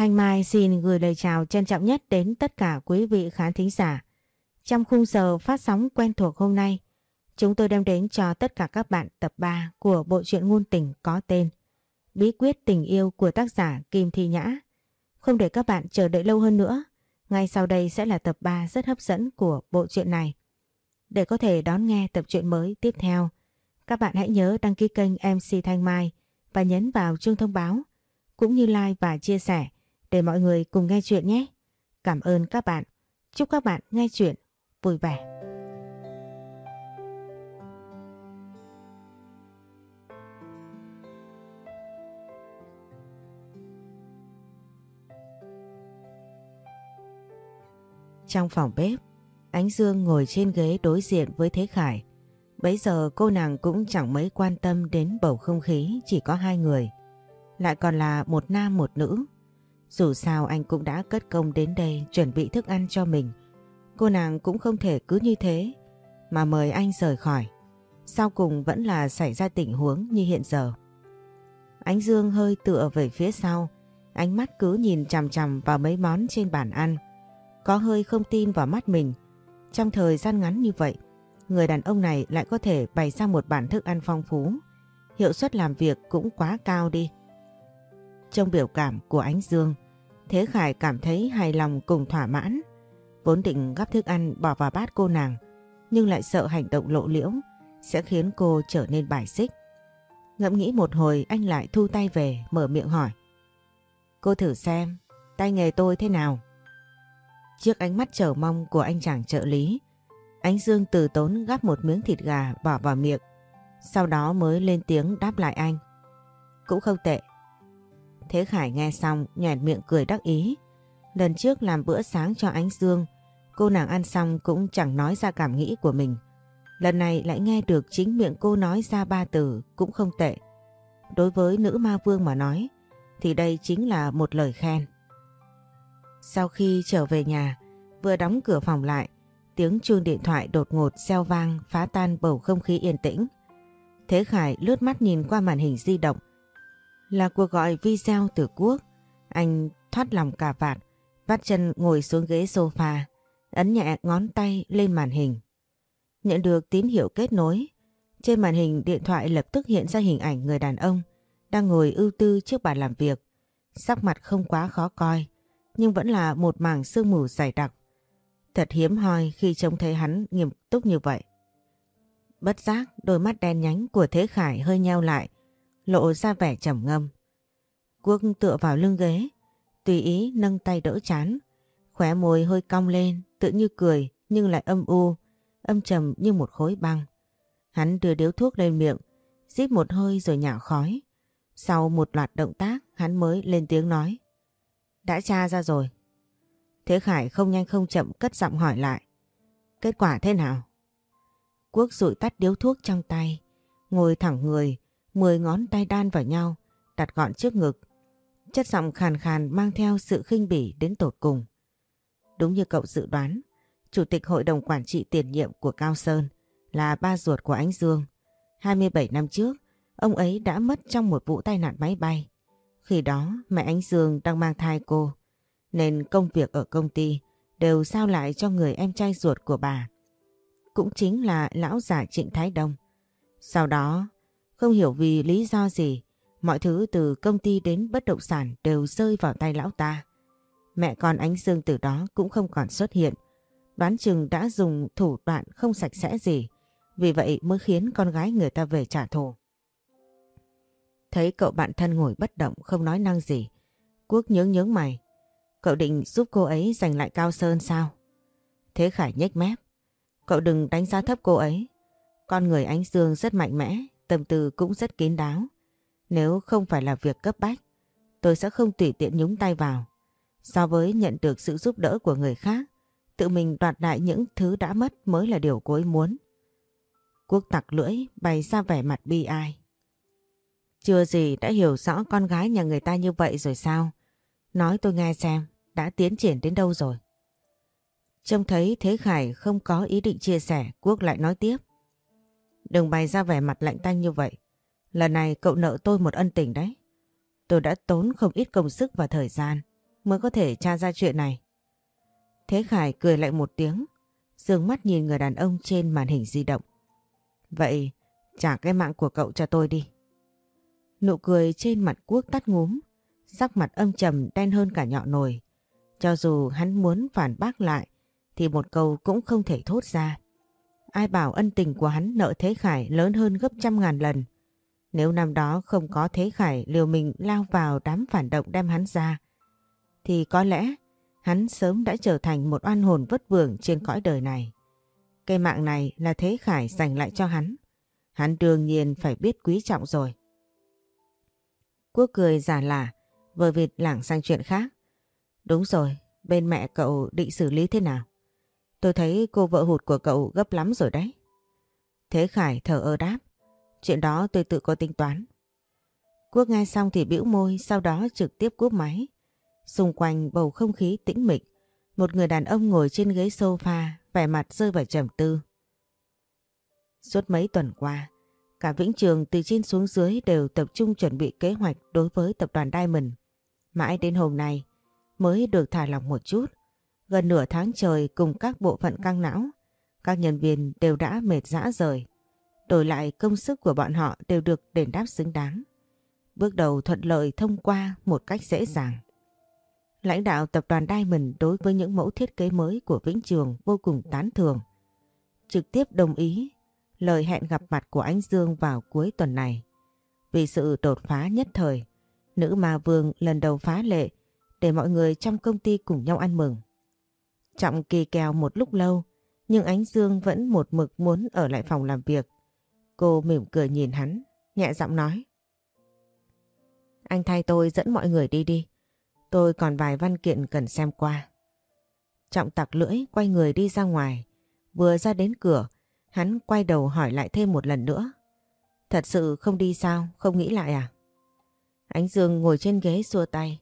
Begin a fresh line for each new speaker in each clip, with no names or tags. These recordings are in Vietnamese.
Thanh Mai xin gửi lời chào trân trọng nhất đến tất cả quý vị khán thính giả. Trong khung giờ phát sóng quen thuộc hôm nay, chúng tôi đem đến cho tất cả các bạn tập 3 của bộ truyện ngôn tình có tên Bí quyết tình yêu của tác giả Kim Thi Nhã. Không để các bạn chờ đợi lâu hơn nữa, ngay sau đây sẽ là tập 3 rất hấp dẫn của bộ truyện này. Để có thể đón nghe tập truyện mới tiếp theo, các bạn hãy nhớ đăng ký kênh MC Thanh Mai và nhấn vào chuông thông báo, cũng như like và chia sẻ để mọi người cùng nghe chuyện nhé. Cảm ơn các bạn. Chúc các bạn nghe chuyện vui vẻ. Trong phòng bếp, Ánh Dương ngồi trên ghế đối diện với Thế Khải. Bấy giờ cô nàng cũng chẳng mấy quan tâm đến bầu không khí chỉ có hai người. Lại còn là một nam một nữ. Dù sao anh cũng đã cất công đến đây chuẩn bị thức ăn cho mình. Cô nàng cũng không thể cứ như thế mà mời anh rời khỏi. Sau cùng vẫn là xảy ra tình huống như hiện giờ. Ánh Dương hơi tựa về phía sau, ánh mắt cứ nhìn chằm chằm vào mấy món trên bàn ăn. Có hơi không tin vào mắt mình. Trong thời gian ngắn như vậy, người đàn ông này lại có thể bày ra một bản thức ăn phong phú. Hiệu suất làm việc cũng quá cao đi. Trong biểu cảm của Ánh Dương, Thế Khải cảm thấy hài lòng cùng thỏa mãn. Vốn định gắp thức ăn bỏ vào bát cô nàng, nhưng lại sợ hành động lộ liễu sẽ khiến cô trở nên bài xích. Ngẫm nghĩ một hồi anh lại thu tay về mở miệng hỏi. Cô thử xem, tay nghề tôi thế nào? Trước ánh mắt chờ mong của anh chàng trợ lý, Ánh Dương từ tốn gắp một miếng thịt gà bỏ vào miệng, sau đó mới lên tiếng đáp lại anh. Cũng không tệ. Thế Khải nghe xong nhẹn miệng cười đắc ý. Lần trước làm bữa sáng cho Ánh Dương, cô nàng ăn xong cũng chẳng nói ra cảm nghĩ của mình. Lần này lại nghe được chính miệng cô nói ra ba từ cũng không tệ. Đối với nữ ma vương mà nói, thì đây chính là một lời khen. Sau khi trở về nhà, vừa đóng cửa phòng lại, tiếng chuông điện thoại đột ngột xeo vang phá tan bầu không khí yên tĩnh. Thế Khải lướt mắt nhìn qua màn hình di động. Là cuộc gọi video từ Quốc. Anh thoát lòng cả vạt, vắt chân ngồi xuống ghế sofa, ấn nhẹ ngón tay lên màn hình. Nhận được tín hiệu kết nối, trên màn hình điện thoại lập tức hiện ra hình ảnh người đàn ông đang ngồi ưu tư trước bàn làm việc. Sắc mặt không quá khó coi, nhưng vẫn là một mảng sương mù dày đặc. Thật hiếm hoi khi trông thấy hắn nghiêm túc như vậy. Bất giác đôi mắt đen nhánh của Thế Khải hơi nheo lại, lộ ra vẻ trầm ngâm. Quốc tựa vào lưng ghế, tùy ý nâng tay đỡ chán, khóe môi hơi cong lên, tự như cười nhưng lại âm u, âm trầm như một khối băng. Hắn đưa điếu thuốc lên miệng, rít một hơi rồi nhả khói. Sau một loạt động tác, hắn mới lên tiếng nói. Đã tra ra rồi. Thế Khải không nhanh không chậm cất giọng hỏi lại. Kết quả thế nào? Quốc rụi tắt điếu thuốc trong tay, ngồi thẳng người, mười ngón tay đan vào nhau, đặt gọn trước ngực. Chất giọng khàn khàn mang theo sự khinh bỉ đến tột cùng. Đúng như cậu dự đoán, Chủ tịch Hội đồng Quản trị tiền nhiệm của Cao Sơn là ba ruột của Ánh Dương. 27 năm trước, ông ấy đã mất trong một vụ tai nạn máy bay. Khi đó mẹ Ánh Dương đang mang thai cô, nên công việc ở công ty đều giao lại cho người em trai ruột của bà. Cũng chính là lão giả Trịnh Thái Đông. Sau đó, không hiểu vì lý do gì, mọi thứ từ công ty đến bất động sản đều rơi vào tay lão ta. Mẹ con Ánh Dương từ đó cũng không còn xuất hiện. Đoán chừng đã dùng thủ đoạn không sạch sẽ gì, vì vậy mới khiến con gái người ta về trả thù. Thấy cậu bạn thân ngồi bất động không nói năng gì. Quốc nhướng nhướng mày. Cậu định giúp cô ấy giành lại Cao Sơn sao? Thế Khải nhếch mép. Cậu đừng đánh giá thấp cô ấy. Con người ánh dương rất mạnh mẽ, tâm tư cũng rất kín đáo. Nếu không phải là việc cấp bách, tôi sẽ không tùy tiện nhúng tay vào. So với nhận được sự giúp đỡ của người khác, tự mình đoạt lại những thứ đã mất mới là điều cô ấy muốn. Quốc tặc lưỡi bày ra vẻ mặt bi ai. Chưa gì đã hiểu rõ con gái nhà người ta như vậy rồi sao? Nói tôi nghe xem, đã tiến triển đến đâu rồi? Trông thấy Thế Khải không có ý định chia sẻ, Quốc lại nói tiếp. Đừng bày ra vẻ mặt lạnh tanh như vậy. Lần này cậu nợ tôi một ân tình đấy. Tôi đã tốn không ít công sức và thời gian mới có thể tra ra chuyện này. Thế Khải cười lại một tiếng, dương mắt nhìn người đàn ông trên màn hình di động. Vậy trả cái mạng của cậu cho tôi đi. Nụ cười trên mặt Quốc tắt ngúm, sắc mặt âm trầm đen hơn cả nhọ nồi. Cho dù hắn muốn phản bác lại thì một câu cũng không thể thốt ra. Ai bảo ân tình của hắn nợ Thế Khải lớn hơn gấp trăm ngàn lần. Nếu năm đó không có Thế Khải liều mình lao vào đám phản động đem hắn ra, thì có lẽ hắn sớm đã trở thành một oan hồn vất vưởng trên cõi đời này. Cây mạng này là Thế Khải dành lại cho hắn. Hắn đương nhiên phải biết quý trọng rồi. Quốc cười giả lả, vờ vịt lảng sang chuyện khác. Đúng rồi, bên mẹ cậu định xử lý thế nào? Tôi thấy cô vợ hụt của cậu gấp lắm rồi đấy. Thế Khải thở ơ đáp. Chuyện đó tôi tự có tính toán. Quốc nghe xong thì bĩu môi, sau đó trực tiếp cúp máy. Xung quanh bầu không khí tĩnh mịch, một người đàn ông ngồi trên ghế sofa, vẻ mặt rơi vào trầm tư. Suốt mấy tuần qua, cả Vĩnh Trường từ trên xuống dưới đều tập trung chuẩn bị kế hoạch đối với tập đoàn Diamond. Mãi đến hôm nay mới được thả lỏng một chút. Gần nửa tháng trời cùng các bộ phận căng não, các nhân viên đều đã mệt rã rời. Đổi lại công sức của bọn họ đều được đền đáp xứng đáng. Bước đầu thuận lợi thông qua một cách dễ dàng. Lãnh đạo tập đoàn Diamond đối với những mẫu thiết kế mới của Vĩnh Trường vô cùng tán thường. Trực tiếp đồng ý lời hẹn gặp mặt của anh Dương vào cuối tuần này. Vì sự đột phá nhất thời, nữ ma vương lần đầu phá lệ để mọi người trong công ty cùng nhau ăn mừng. Trọng kỳ kèo một lúc lâu, nhưng Ánh Dương vẫn một mực muốn ở lại phòng làm việc. Cô mỉm cười nhìn hắn, nhẹ giọng nói. Anh thay tôi dẫn mọi người đi đi. Tôi còn vài văn kiện cần xem qua. Trọng tặc lưỡi quay người đi ra ngoài. Vừa ra đến cửa, hắn quay đầu hỏi lại thêm một lần nữa. Thật sự không đi sao, không nghĩ lại à? Ánh Dương ngồi trên ghế xua tay.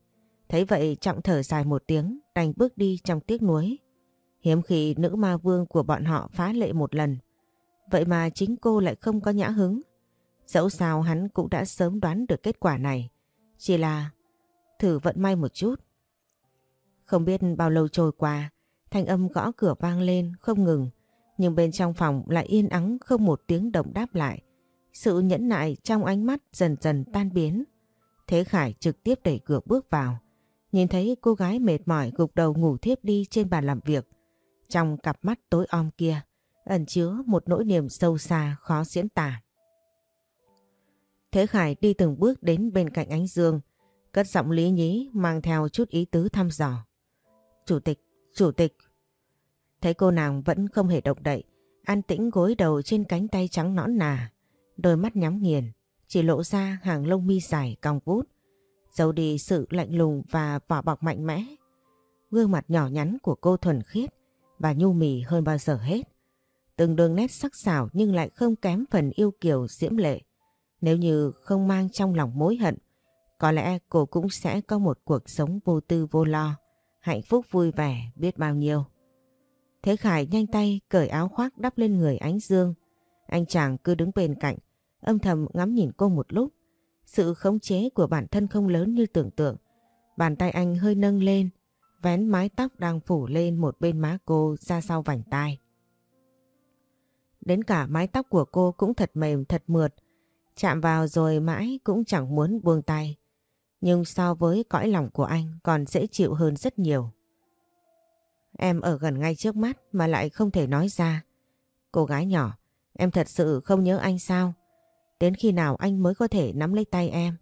Thấy vậy Trọng thở dài một tiếng, đành bước đi trong tiếc nuối. Hiếm khi nữ ma vương của bọn họ phá lệ một lần. Vậy mà chính cô lại không có nhã hứng. Dẫu sao hắn cũng đã sớm đoán được kết quả này. Chỉ là thử vận may một chút. Không biết bao lâu trôi qua, thanh âm gõ cửa vang lên không ngừng. Nhưng bên trong phòng lại yên ắng không một tiếng động đáp lại. Sự nhẫn nại trong ánh mắt dần dần tan biến. Thế Khải trực tiếp đẩy cửa bước vào. Nhìn thấy cô gái mệt mỏi gục đầu ngủ thiếp đi trên bàn làm việc. Trong cặp mắt tối om kia ẩn chứa một nỗi niềm sâu xa khó diễn tả. Thế Khải đi từng bước đến bên cạnh ánh dương, cất giọng lý nhí mang theo chút ý tứ thăm dò. Chủ tịch, chủ tịch. Thấy cô nàng vẫn không hề động đậy, an tĩnh gối đầu trên cánh tay trắng nõn nà, đôi mắt nhắm nghiền, chỉ lộ ra hàng lông mi dài cong vút, giấu đi sự lạnh lùng và vỏ bọc mạnh mẽ. Gương mặt nhỏ nhắn của cô thuần khiết và nhu mì hơn bao giờ hết. Từng đường nét sắc sảo nhưng lại không kém phần yêu kiều diễm lệ. Nếu như không mang trong lòng mối hận, có lẽ cô cũng sẽ có một cuộc sống vô tư vô lo, hạnh phúc vui vẻ biết bao nhiêu. Thế Khải nhanh tay cởi áo khoác đắp lên người ánh dương. Anh chàng cứ đứng bên cạnh, âm thầm ngắm nhìn cô một lúc. Sự khống chế của bản thân không lớn như tưởng tượng. Bàn tay anh hơi nâng lên, vén mái tóc đang phủ lên một bên má cô ra sau vành tai. Đến cả mái tóc của cô cũng thật mềm thật mượt, chạm vào rồi mãi cũng chẳng muốn buông tay. Nhưng so với cõi lòng của anh còn dễ chịu hơn rất nhiều. Em ở gần ngay trước mắt mà lại không thể nói ra. Cô gái nhỏ, em thật sự không nhớ anh sao? Đến khi nào anh mới có thể nắm lấy tay em,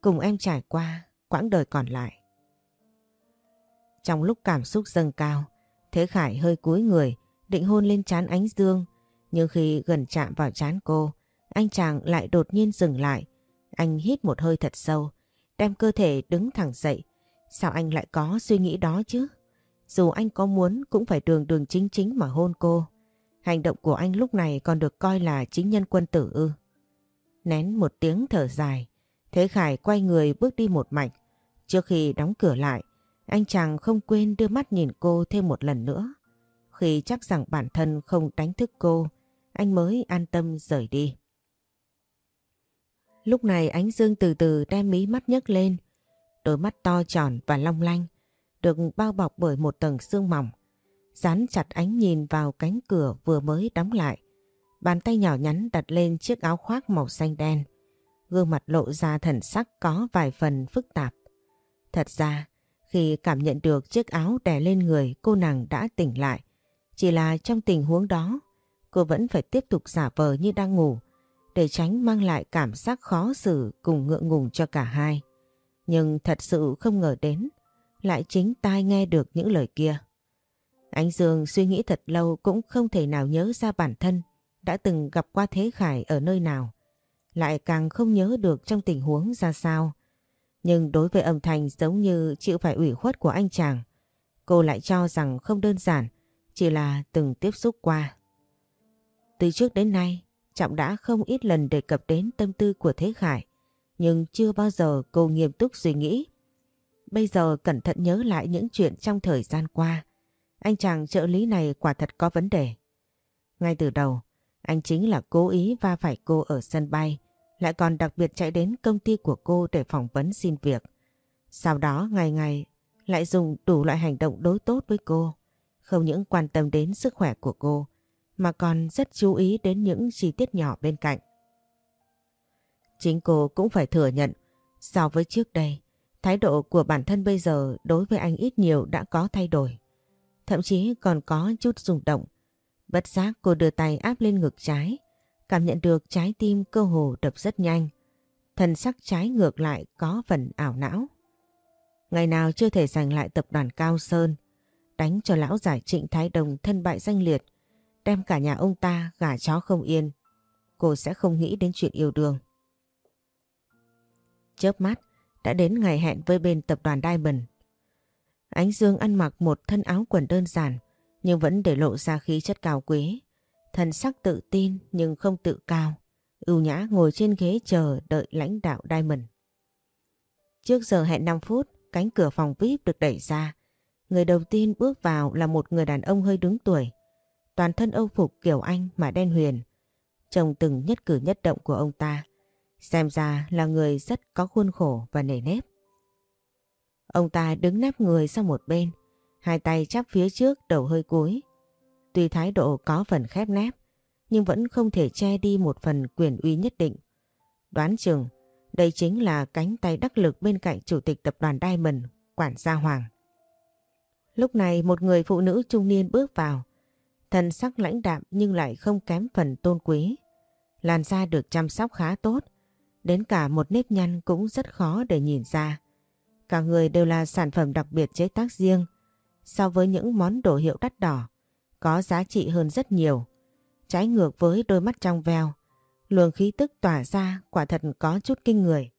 cùng em trải qua quãng đời còn lại. Trong lúc cảm xúc dâng cao, Thế Khải hơi cúi người, định hôn lên trán ánh dương, nhưng khi gần chạm vào trán cô, anh chàng lại đột nhiên dừng lại. Anh hít một hơi thật sâu, đem cơ thể đứng thẳng dậy. Sao anh lại có suy nghĩ đó chứ? Dù anh có muốn cũng phải đường đường chính chính mà hôn cô. Hành động của anh lúc này còn được coi là chính nhân quân tử ư. Nén một tiếng thở dài, Thế Khải quay người bước đi một mạch. Trước khi đóng cửa lại, anh chàng không quên đưa mắt nhìn cô thêm một lần nữa. Khi chắc rằng bản thân không đánh thức cô, anh mới an tâm rời đi. Lúc này ánh dương từ từ đem mí mắt nhấc lên, đôi mắt to tròn và long lanh. được bao bọc bởi một tầng xương mỏng. Dán chặt ánh nhìn vào cánh cửa vừa mới đóng lại. Bàn tay nhỏ nhắn đặt lên chiếc áo khoác màu xanh đen. Gương mặt lộ ra thần sắc có vài phần phức tạp. Thật ra, khi cảm nhận được chiếc áo đè lên người cô nàng đã tỉnh lại. Chỉ là trong tình huống đó, cô vẫn phải tiếp tục giả vờ như đang ngủ để tránh mang lại cảm giác khó xử cùng ngượng ngùng cho cả hai. Nhưng thật sự không ngờ đến, lại chính tai nghe được những lời kia. Anh Dương suy nghĩ thật lâu cũng không thể nào nhớ ra bản thân đã từng gặp qua Thế Khải ở nơi nào. Lại càng không nhớ được trong tình huống ra sao. Nhưng đối với âm thanh giống như chịu phải ủy khuất của anh chàng, cô lại cho rằng không đơn giản, chỉ là từng tiếp xúc qua. Từ trước đến nay, Trọng đã không ít lần đề cập đến tâm tư của Thế Khải, nhưng chưa bao giờ cô nghiêm túc suy nghĩ. Bây giờ cẩn thận nhớ lại những chuyện trong thời gian qua, anh chàng trợ lý này quả thật có vấn đề. Ngay từ đầu, anh chính là cố ý va phải cô ở sân bay, lại còn đặc biệt chạy đến công ty của cô để phỏng vấn xin việc. Sau đó ngày ngày lại dùng đủ loại hành động đối tốt với cô, không những quan tâm đến sức khỏe của cô, mà còn rất chú ý đến những chi tiết nhỏ bên cạnh. Chính cô cũng phải thừa nhận, so với trước đây, thái độ của bản thân bây giờ đối với anh ít nhiều đã có thay đổi. Thậm chí còn có chút rung động. Bất giác cô đưa tay áp lên ngực trái, cảm nhận được trái tim cơ hồ đập rất nhanh. Thần sắc trái ngược lại có phần ảo não. Ngày nào chưa thể giành lại tập đoàn Cao Sơn, đánh cho lão giải trịnh Thái Đồng thân bại danh liệt, đem cả nhà ông ta gả chó không yên. Cô sẽ không nghĩ đến chuyện yêu đương. Chớp mắt, đã đến ngày hẹn với bên tập đoàn Diamond. Ánh Dương ăn mặc một thân áo quần đơn giản, nhưng vẫn để lộ ra khí chất cao quý. Thần sắc tự tin nhưng không tự cao. ưu nhã ngồi trên ghế chờ đợi lãnh đạo Diamond. Trước giờ hẹn 5 phút, cánh cửa phòng VIP được đẩy ra. Người đầu tiên bước vào là một người đàn ông hơi đứng tuổi. Toàn thân âu phục kiểu Anh mà đen huyền. Trông từng nhất cử nhất động của ông ta. Xem ra là người rất có khuôn khổ và nề nếp. Ông ta đứng nép người sang một bên, hai tay chắp phía trước đầu hơi cúi. Tuy thái độ có phần khép nép, nhưng vẫn không thể che đi một phần quyền uy nhất định. Đoán chừng, đây chính là cánh tay đắc lực bên cạnh chủ tịch tập đoàn Diamond, quản gia Hoàng. Lúc này một người phụ nữ trung niên bước vào, thân sắc lãnh đạm nhưng lại không kém phần tôn quý. Làn da được chăm sóc khá tốt, đến cả một nếp nhăn cũng rất khó để nhìn ra. Cả người đều là sản phẩm đặc biệt chế tác riêng so với những món đồ hiệu đắt đỏ, có giá trị hơn rất nhiều. Trái ngược với đôi mắt trong veo, luồng khí tức tỏa ra quả thật có chút kinh người.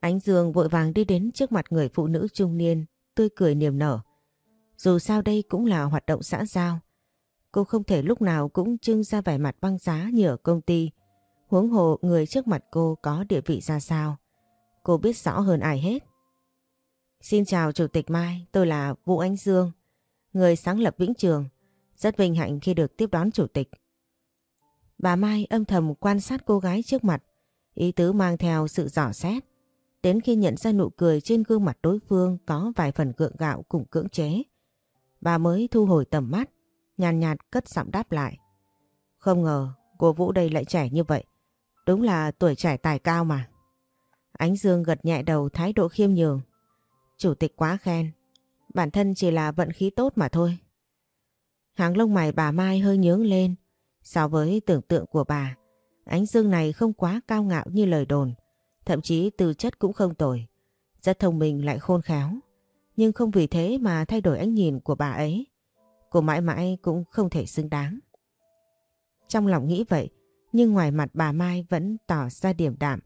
Ánh Dương vội vàng đi đến trước mặt người phụ nữ trung niên, tươi cười niềm nở. Dù sao đây cũng là hoạt động xã giao, cô không thể lúc nào cũng trưng ra vẻ mặt băng giá như ở công ty. Huống hồ người trước mặt cô có địa vị ra sao. Cô biết rõ hơn ai hết. Xin chào Chủ tịch Mai, tôi là Vũ Ánh Dương, người sáng lập Vĩnh Trường. Rất vinh hạnh khi được tiếp đón Chủ tịch. Bà Mai âm thầm quan sát cô gái trước mặt, ý tứ mang theo sự giỏ xét. Đến khi nhận ra nụ cười trên gương mặt đối phương có vài phần gượng gạo cùng cưỡng chế, bà mới thu hồi tầm mắt, nhàn nhạt, nhạt cất giọng đáp lại. Không ngờ cô Vũ đây lại trẻ như vậy, đúng là tuổi trẻ tài cao mà. Ánh Dương gật nhẹ đầu thái độ khiêm nhường. Chủ tịch quá khen, bản thân chỉ là vận khí tốt mà thôi. Hàng lông mày bà Mai hơi nhướng lên. So với tưởng tượng của bà, ánh Dương này không quá cao ngạo như lời đồn, thậm chí từ chất cũng không tồi. Rất thông minh lại khôn khéo, nhưng không vì thế mà thay đổi ánh nhìn của bà ấy. Cô mãi mãi cũng không thể xứng đáng. Trong lòng nghĩ vậy, nhưng ngoài mặt bà Mai vẫn tỏ ra điểm đạm,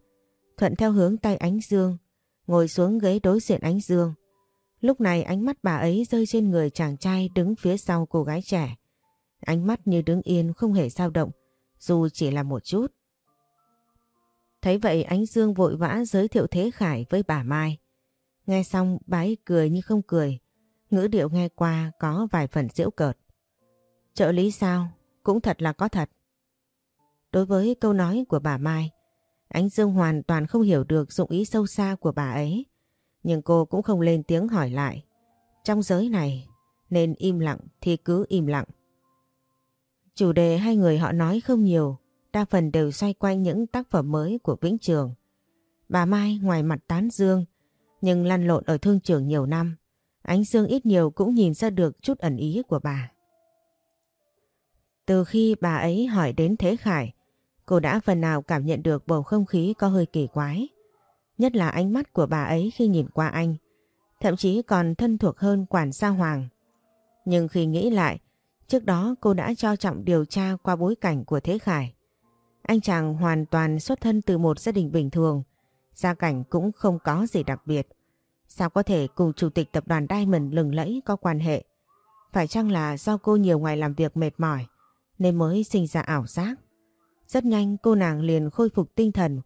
thuận theo hướng tay ánh dương, ngồi xuống ghế đối diện ánh dương. Lúc này ánh mắt bà ấy rơi trên người chàng trai đứng phía sau cô gái trẻ. Ánh mắt như đứng yên không hề dao động, dù chỉ là một chút. Thấy vậy ánh dương vội vã giới thiệu Thế Khải với bà Mai. Nghe xong bà ấy cười như không cười, ngữ điệu nghe qua có vài phần giễu cợt. Trợ lý sao? Cũng thật là có thật. Đối với câu nói của bà Mai, Ánh Dương hoàn toàn không hiểu được dụng ý sâu xa của bà ấy. Nhưng cô cũng không lên tiếng hỏi lại. Trong giới này, nên im lặng thì cứ im lặng. Chủ đề hai người họ nói không nhiều, đa phần đều xoay quanh những tác phẩm mới của Vĩnh Trường. Bà Mai ngoài mặt tán dương, nhưng lăn lộn ở thương trường nhiều năm, Ánh Dương ít nhiều cũng nhìn ra được chút ẩn ý của bà. Từ khi bà ấy hỏi đến Thế Khải, cô đã phần nào cảm nhận được bầu không khí có hơi kỳ quái. Nhất là ánh mắt của bà ấy khi nhìn qua anh, thậm chí còn thân thuộc hơn quản gia Hoàng. Nhưng khi nghĩ lại, trước đó cô đã cho trọng điều tra qua bối cảnh của Thế Khải. Anh chàng hoàn toàn xuất thân từ một gia đình bình thường, gia cảnh cũng không có gì đặc biệt. Sao có thể cùng chủ tịch tập đoàn Diamond lừng lẫy có quan hệ? Phải chăng là do cô nhiều ngày làm việc mệt mỏi nên mới sinh ra ảo giác? Rất nhanh cô nàng liền khôi phục tinh thần,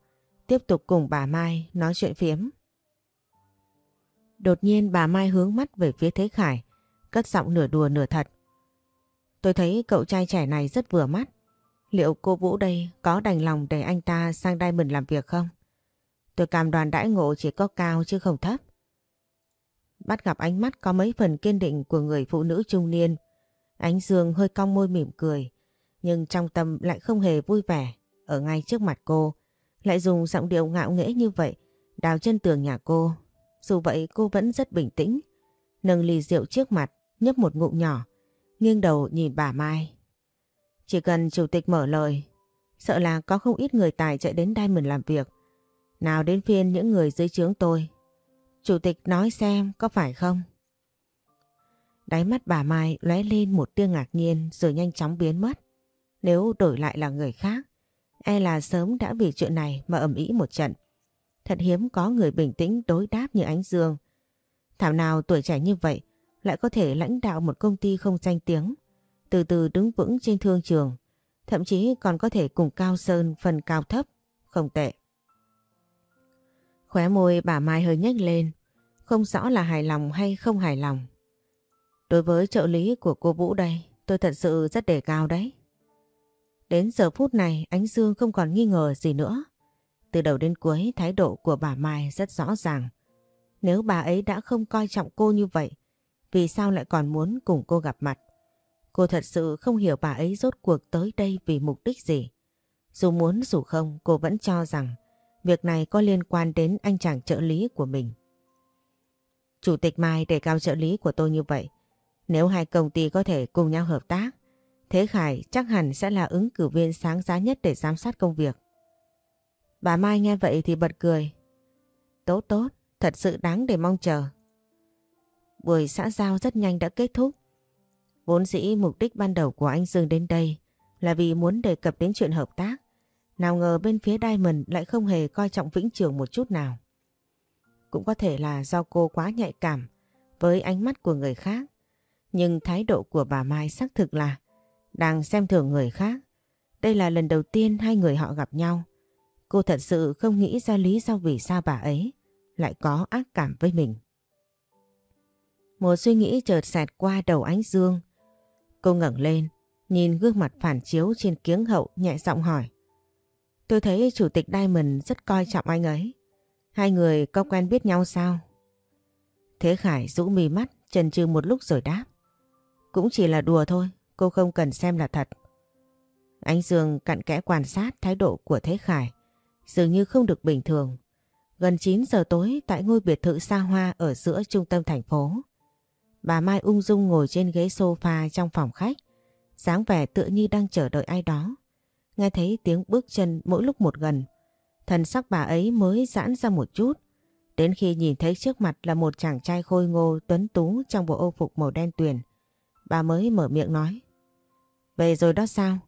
tiếp tục cùng bà Mai nói chuyện phiếm. Đột nhiên bà Mai hướng mắt về phía Thế Khải, cất giọng nửa đùa nửa thật. Tôi thấy cậu trai trẻ này rất vừa mắt. Liệu cô Vũ đây có đành lòng để anh ta sang Diamond làm việc không? Tôi cảm đoàn đãi ngộ chỉ có cao chứ không thấp. Bắt gặp ánh mắt có mấy phần kiên định của người phụ nữ trung niên. Ánh Dương hơi cong môi mỉm cười, nhưng trong tâm lại không hề vui vẻ. Ở ngay trước mặt cô, lại dùng giọng điệu ngạo nghễ như vậy, đào chân tường nhà cô. Dù vậy cô vẫn rất bình tĩnh, nâng ly rượu trước mặt, nhấp một ngụm nhỏ, nghiêng đầu nhìn bà Mai. Chỉ cần chủ tịch mở lời, sợ là có không ít người tài chạy đến Diamond làm việc. Nào đến phiên những người dưới trướng tôi Chủ tịch nói xem có phải không? Đáy mắt bà Mai lóe lên một tia ngạc nhiên rồi nhanh chóng biến mất. Nếu đổi lại là người khác, e là sớm đã vì chuyện này mà ầm ĩ một trận. Thật hiếm có người bình tĩnh đối đáp như Ánh Dương. Thảo nào tuổi trẻ như vậy lại có thể lãnh đạo một công ty không danh tiếng, từ từ đứng vững trên thương trường, thậm chí còn có thể cùng Cao Sơn phần cao thấp, không tệ. Khóe môi bà Mai hơi nhếch lên, không rõ là hài lòng hay không hài lòng. Đối với trợ lý của cô Vũ đây, tôi thật sự rất đề cao đấy. Đến giờ phút này Ánh Dương không còn nghi ngờ gì nữa. Từ đầu đến cuối thái độ của bà Mai rất rõ ràng. Nếu bà ấy đã không coi trọng cô như vậy, vì sao lại còn muốn cùng cô gặp mặt? Cô thật sự không hiểu bà ấy rốt cuộc tới đây vì mục đích gì. Dù muốn dù không, cô vẫn cho rằng Việc này có liên quan đến anh chàng trợ lý của mình. Chủ tịch Mai đề cao trợ lý của tôi như vậy. Nếu hai công ty có thể cùng nhau hợp tác, Thế Khải chắc hẳn sẽ là ứng cử viên sáng giá nhất để giám sát công việc. Bà Mai nghe vậy thì bật cười. Tốt tốt, thật sự đáng để mong chờ. Buổi xã giao rất nhanh đã kết thúc. Vốn dĩ mục đích ban đầu của anh Dương đến đây là vì muốn đề cập đến chuyện hợp tác. Nào ngờ bên phía Diamond lại không hề coi trọng Vĩnh Trường một chút nào. Cũng có thể là do cô quá nhạy cảm với ánh mắt của người khác. Nhưng thái độ của bà Mai xác thực là đang xem thường người khác. Đây là lần đầu tiên hai người họ gặp nhau. Cô thật sự không nghĩ ra lý do vì sao bà ấy lại có ác cảm với mình. Một suy nghĩ chợt xẹt qua đầu ánh dương. Cô ngẩng lên, nhìn gương mặt phản chiếu trên kiếng hậu nhẹ giọng hỏi. Tôi thấy chủ tịch Diamond rất coi trọng anh ấy. Hai người có quen biết nhau sao? Thế Khải rũ mì mắt, chần chừ một lúc rồi đáp. Cũng chỉ là đùa thôi, cô không cần xem là thật. Anh Dương cặn kẽ quan sát thái độ của Thế Khải, dường như không được bình thường. Gần 9 giờ tối tại ngôi biệt thự xa hoa ở giữa trung tâm thành phố. Bà Mai ung dung ngồi trên ghế sofa trong phòng khách, dáng vẻ tựa như đang chờ đợi ai đó. Nghe thấy tiếng bước chân mỗi lúc một gần. Thần sắc bà ấy mới giãn ra một chút. Đến khi nhìn thấy trước mặt là một chàng trai khôi ngô tuấn tú trong bộ ô phục màu đen tuyền. Bà mới mở miệng nói. Về rồi đó sao?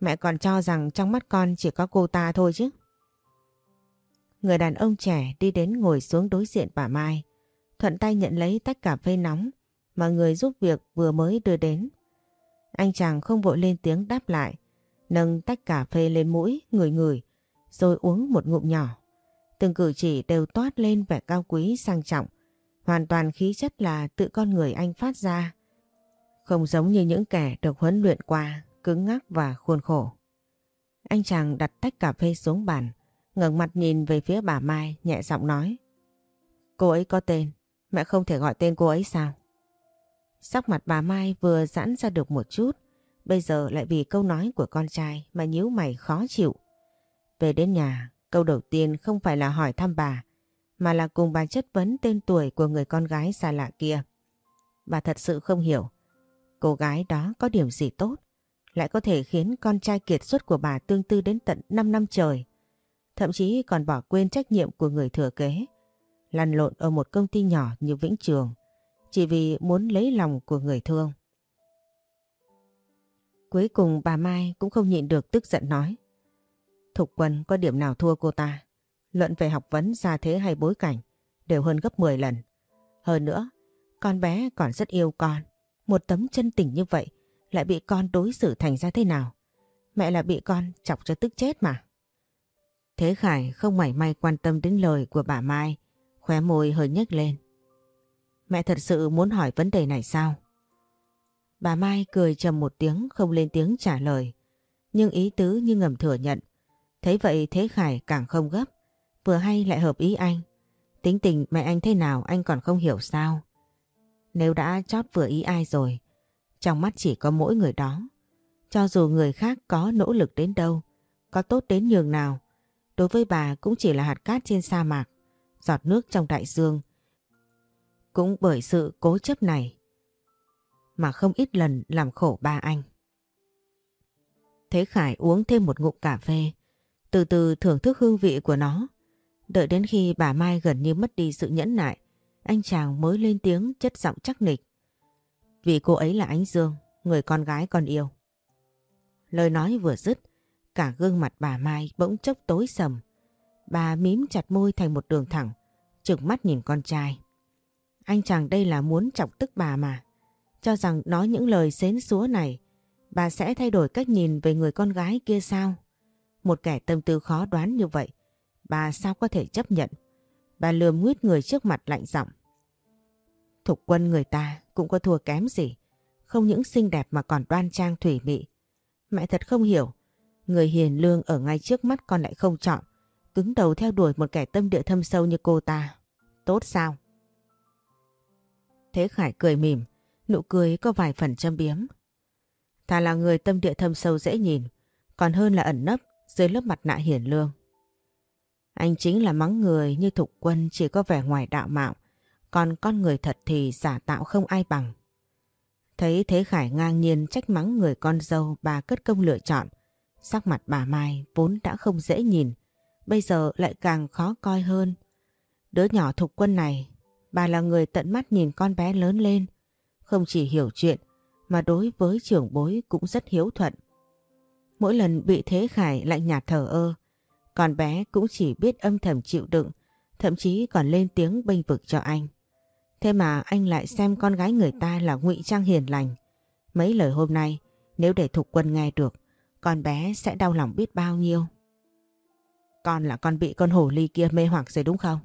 Mẹ còn cho rằng trong mắt con chỉ có cô ta thôi chứ. Người đàn ông trẻ đi đến ngồi xuống đối diện bà Mai. Thuận tay nhận lấy tách cà phê nóng mà người giúp việc vừa mới đưa đến. Anh chàng không vội lên tiếng đáp lại nâng tách cà phê lên mũi, ngửi ngửi, rồi uống một ngụm nhỏ. Từng cử chỉ đều toát lên vẻ cao quý sang trọng, hoàn toàn khí chất là tự con người anh phát ra. Không giống như những kẻ được huấn luyện qua, cứng ngắc và khuôn khổ. Anh chàng đặt tách cà phê xuống bàn, ngẩng mặt nhìn về phía bà Mai nhẹ giọng nói. Cô ấy có tên, mẹ không thể gọi tên cô ấy sao? Sắc mặt bà Mai vừa giãn ra được một chút, bây giờ lại vì câu nói của con trai mà nhíu mày khó chịu. Về đến nhà, câu đầu tiên không phải là hỏi thăm bà, mà là cùng bà chất vấn tên tuổi của người con gái xa lạ kia. Bà thật sự không hiểu, cô gái đó có điểm gì tốt, lại có thể khiến con trai kiệt xuất của bà tương tư đến tận 5 năm trời. Thậm chí còn bỏ quên trách nhiệm của người thừa kế, lăn lộn ở một công ty nhỏ như Vĩnh Trường, chỉ vì muốn lấy lòng của người thương. Cuối cùng bà Mai cũng không nhịn được tức giận nói. Thục Quân có điểm nào thua cô ta? Luận về học vấn, gia thế hay bối cảnh đều hơn gấp 10 lần. Hơn nữa, con bé còn rất yêu con. Một tấm chân tình như vậy lại bị con đối xử thành ra thế nào? Mẹ là bị con chọc cho tức chết mà. Thế Khải không mảy may quan tâm đến lời của bà Mai, khóe môi hơi nhếch lên. Mẹ thật sự muốn hỏi vấn đề này sao? Bà Mai cười trầm một tiếng không lên tiếng trả lời. Nhưng ý tứ như ngầm thừa nhận. Thấy vậy Thế Khải càng không gấp. Vừa hay lại hợp ý anh. Tính tình mẹ anh thế nào anh còn không hiểu sao. Nếu đã chót vừa ý ai rồi, trong mắt chỉ có mỗi người đó. Cho dù người khác có nỗ lực đến đâu, có tốt đến nhường nào, đối với bà cũng chỉ là hạt cát trên sa mạc, giọt nước trong đại dương. Cũng bởi sự cố chấp này mà không ít lần làm khổ ba anh. Thế Khải uống thêm một ngụm cà phê, từ từ thưởng thức hương vị của nó. Đợi đến khi bà Mai gần như mất đi sự nhẫn nại, anh chàng mới lên tiếng chất giọng chắc nịch. Vì cô ấy là Ánh Dương, người con gái con yêu. Lời nói vừa dứt, cả gương mặt bà Mai bỗng chốc tối sầm. Bà mím chặt môi thành một đường thẳng, trừng mắt nhìn con trai. Anh chàng đây là muốn chọc tức bà mà. Cho rằng nói những lời xến xúa này, bà sẽ thay đổi cách nhìn về người con gái kia sao? Một kẻ tâm tư khó đoán như vậy, bà sao có thể chấp nhận? Bà lườm nguyết người trước mặt lạnh giọng. Thục quân người ta cũng có thua kém gì. Không những xinh đẹp mà còn đoan trang thủy mị. Mẹ thật không hiểu. Người hiền lương ở ngay trước mắt con lại không chọn. Cứng đầu theo đuổi một kẻ tâm địa thâm sâu như cô ta. Tốt sao? Thế Khải cười mỉm. Nụ cười có vài phần châm biếm. Thà là người tâm địa thâm sâu dễ nhìn. Còn hơn là ẩn nấp dưới lớp mặt nạ hiền lương. Anh chính là mắng người như thục quân chỉ có vẻ ngoài đạo mạo còn con người thật thì giả tạo không ai bằng. Thấy Thế Khải ngang nhiên trách mắng người con dâu bà cất công lựa chọn. Sắc mặt bà Mai vốn đã không dễ nhìn, bây giờ lại càng khó coi hơn. Đứa nhỏ thục quân này, bà là người tận mắt nhìn con bé lớn lên. Không chỉ hiểu chuyện, mà đối với trưởng bối cũng rất hiếu thuận. Mỗi lần bị Thế Khải lạnh nhạt thở ơ, con bé cũng chỉ biết âm thầm chịu đựng, thậm chí còn lên tiếng bênh vực cho anh. Thế mà anh lại xem con gái người ta là ngụy trang hiền lành. Mấy lời hôm nay nếu để Thục Quân nghe được con bé sẽ đau lòng biết bao nhiêu. Con là con bị con hổ ly kia mê hoặc rồi đúng không?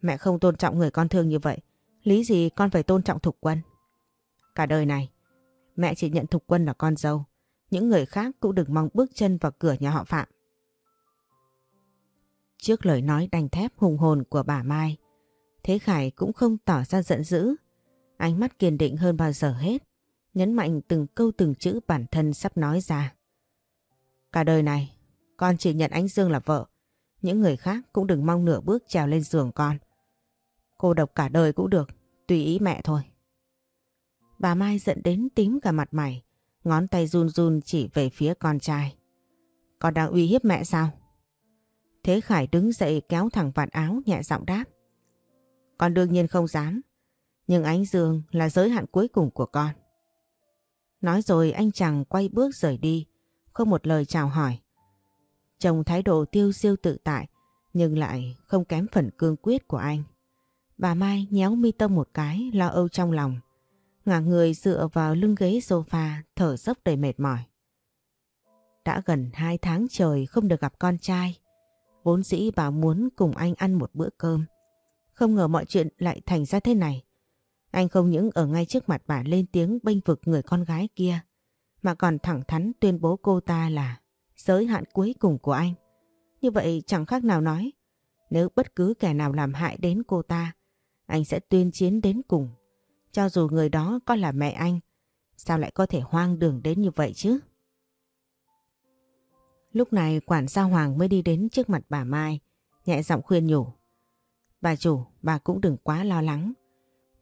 Mẹ không tôn trọng người con thương như vậy. Lý gì con phải tôn trọng Thục Quân? Cả đời này mẹ chỉ nhận Thục Quân là con dâu. Những người khác cũng đừng mong bước chân vào cửa nhà họ Phạm. Trước lời nói đành thép hùng hồn của bà Mai, Thế Khải cũng không tỏ ra giận dữ. Ánh mắt kiên định hơn bao giờ hết. Nhấn mạnh từng câu từng chữ bản thân sắp nói ra. Cả đời này, con chỉ nhận Ánh Dương là vợ. Những người khác cũng đừng mong nửa bước trèo lên giường con. Cô độc cả đời cũng được, tùy ý mẹ thôi. Bà Mai giận đến tím cả mặt mày, ngón tay run run chỉ về phía con trai. Con đang uy hiếp mẹ sao? Thế Khải đứng dậy kéo thẳng vạt áo nhẹ giọng đáp. Con đương nhiên không dám. Nhưng ánh dương là giới hạn cuối cùng của con. Nói rồi anh chàng quay bước rời đi, không một lời chào hỏi. Chồng thái độ tiêu siêu tự tại, nhưng lại không kém phần cương quyết của anh. Bà Mai nhéo mi tâm một cái, lo âu trong lòng. Ngả người dựa vào lưng ghế sofa, thở dốc đầy mệt mỏi. Đã gần hai tháng trời không được gặp con trai. Vốn dĩ bà muốn cùng anh ăn một bữa cơm. Không ngờ mọi chuyện lại thành ra thế này. Anh không những ở ngay trước mặt bà lên tiếng bênh vực người con gái kia, mà còn thẳng thắn tuyên bố cô ta là giới hạn cuối cùng của anh. Như vậy chẳng khác nào nói, Nếu bất cứ kẻ nào làm hại đến cô ta, anh sẽ tuyên chiến đến cùng. Cho dù người đó có là mẹ anh, sao lại có thể hoang đường đến như vậy chứ? Lúc này quản gia Hoàng mới đi đến trước mặt bà Mai, nhẹ giọng khuyên nhủ. Bà chủ, bà cũng đừng quá lo lắng.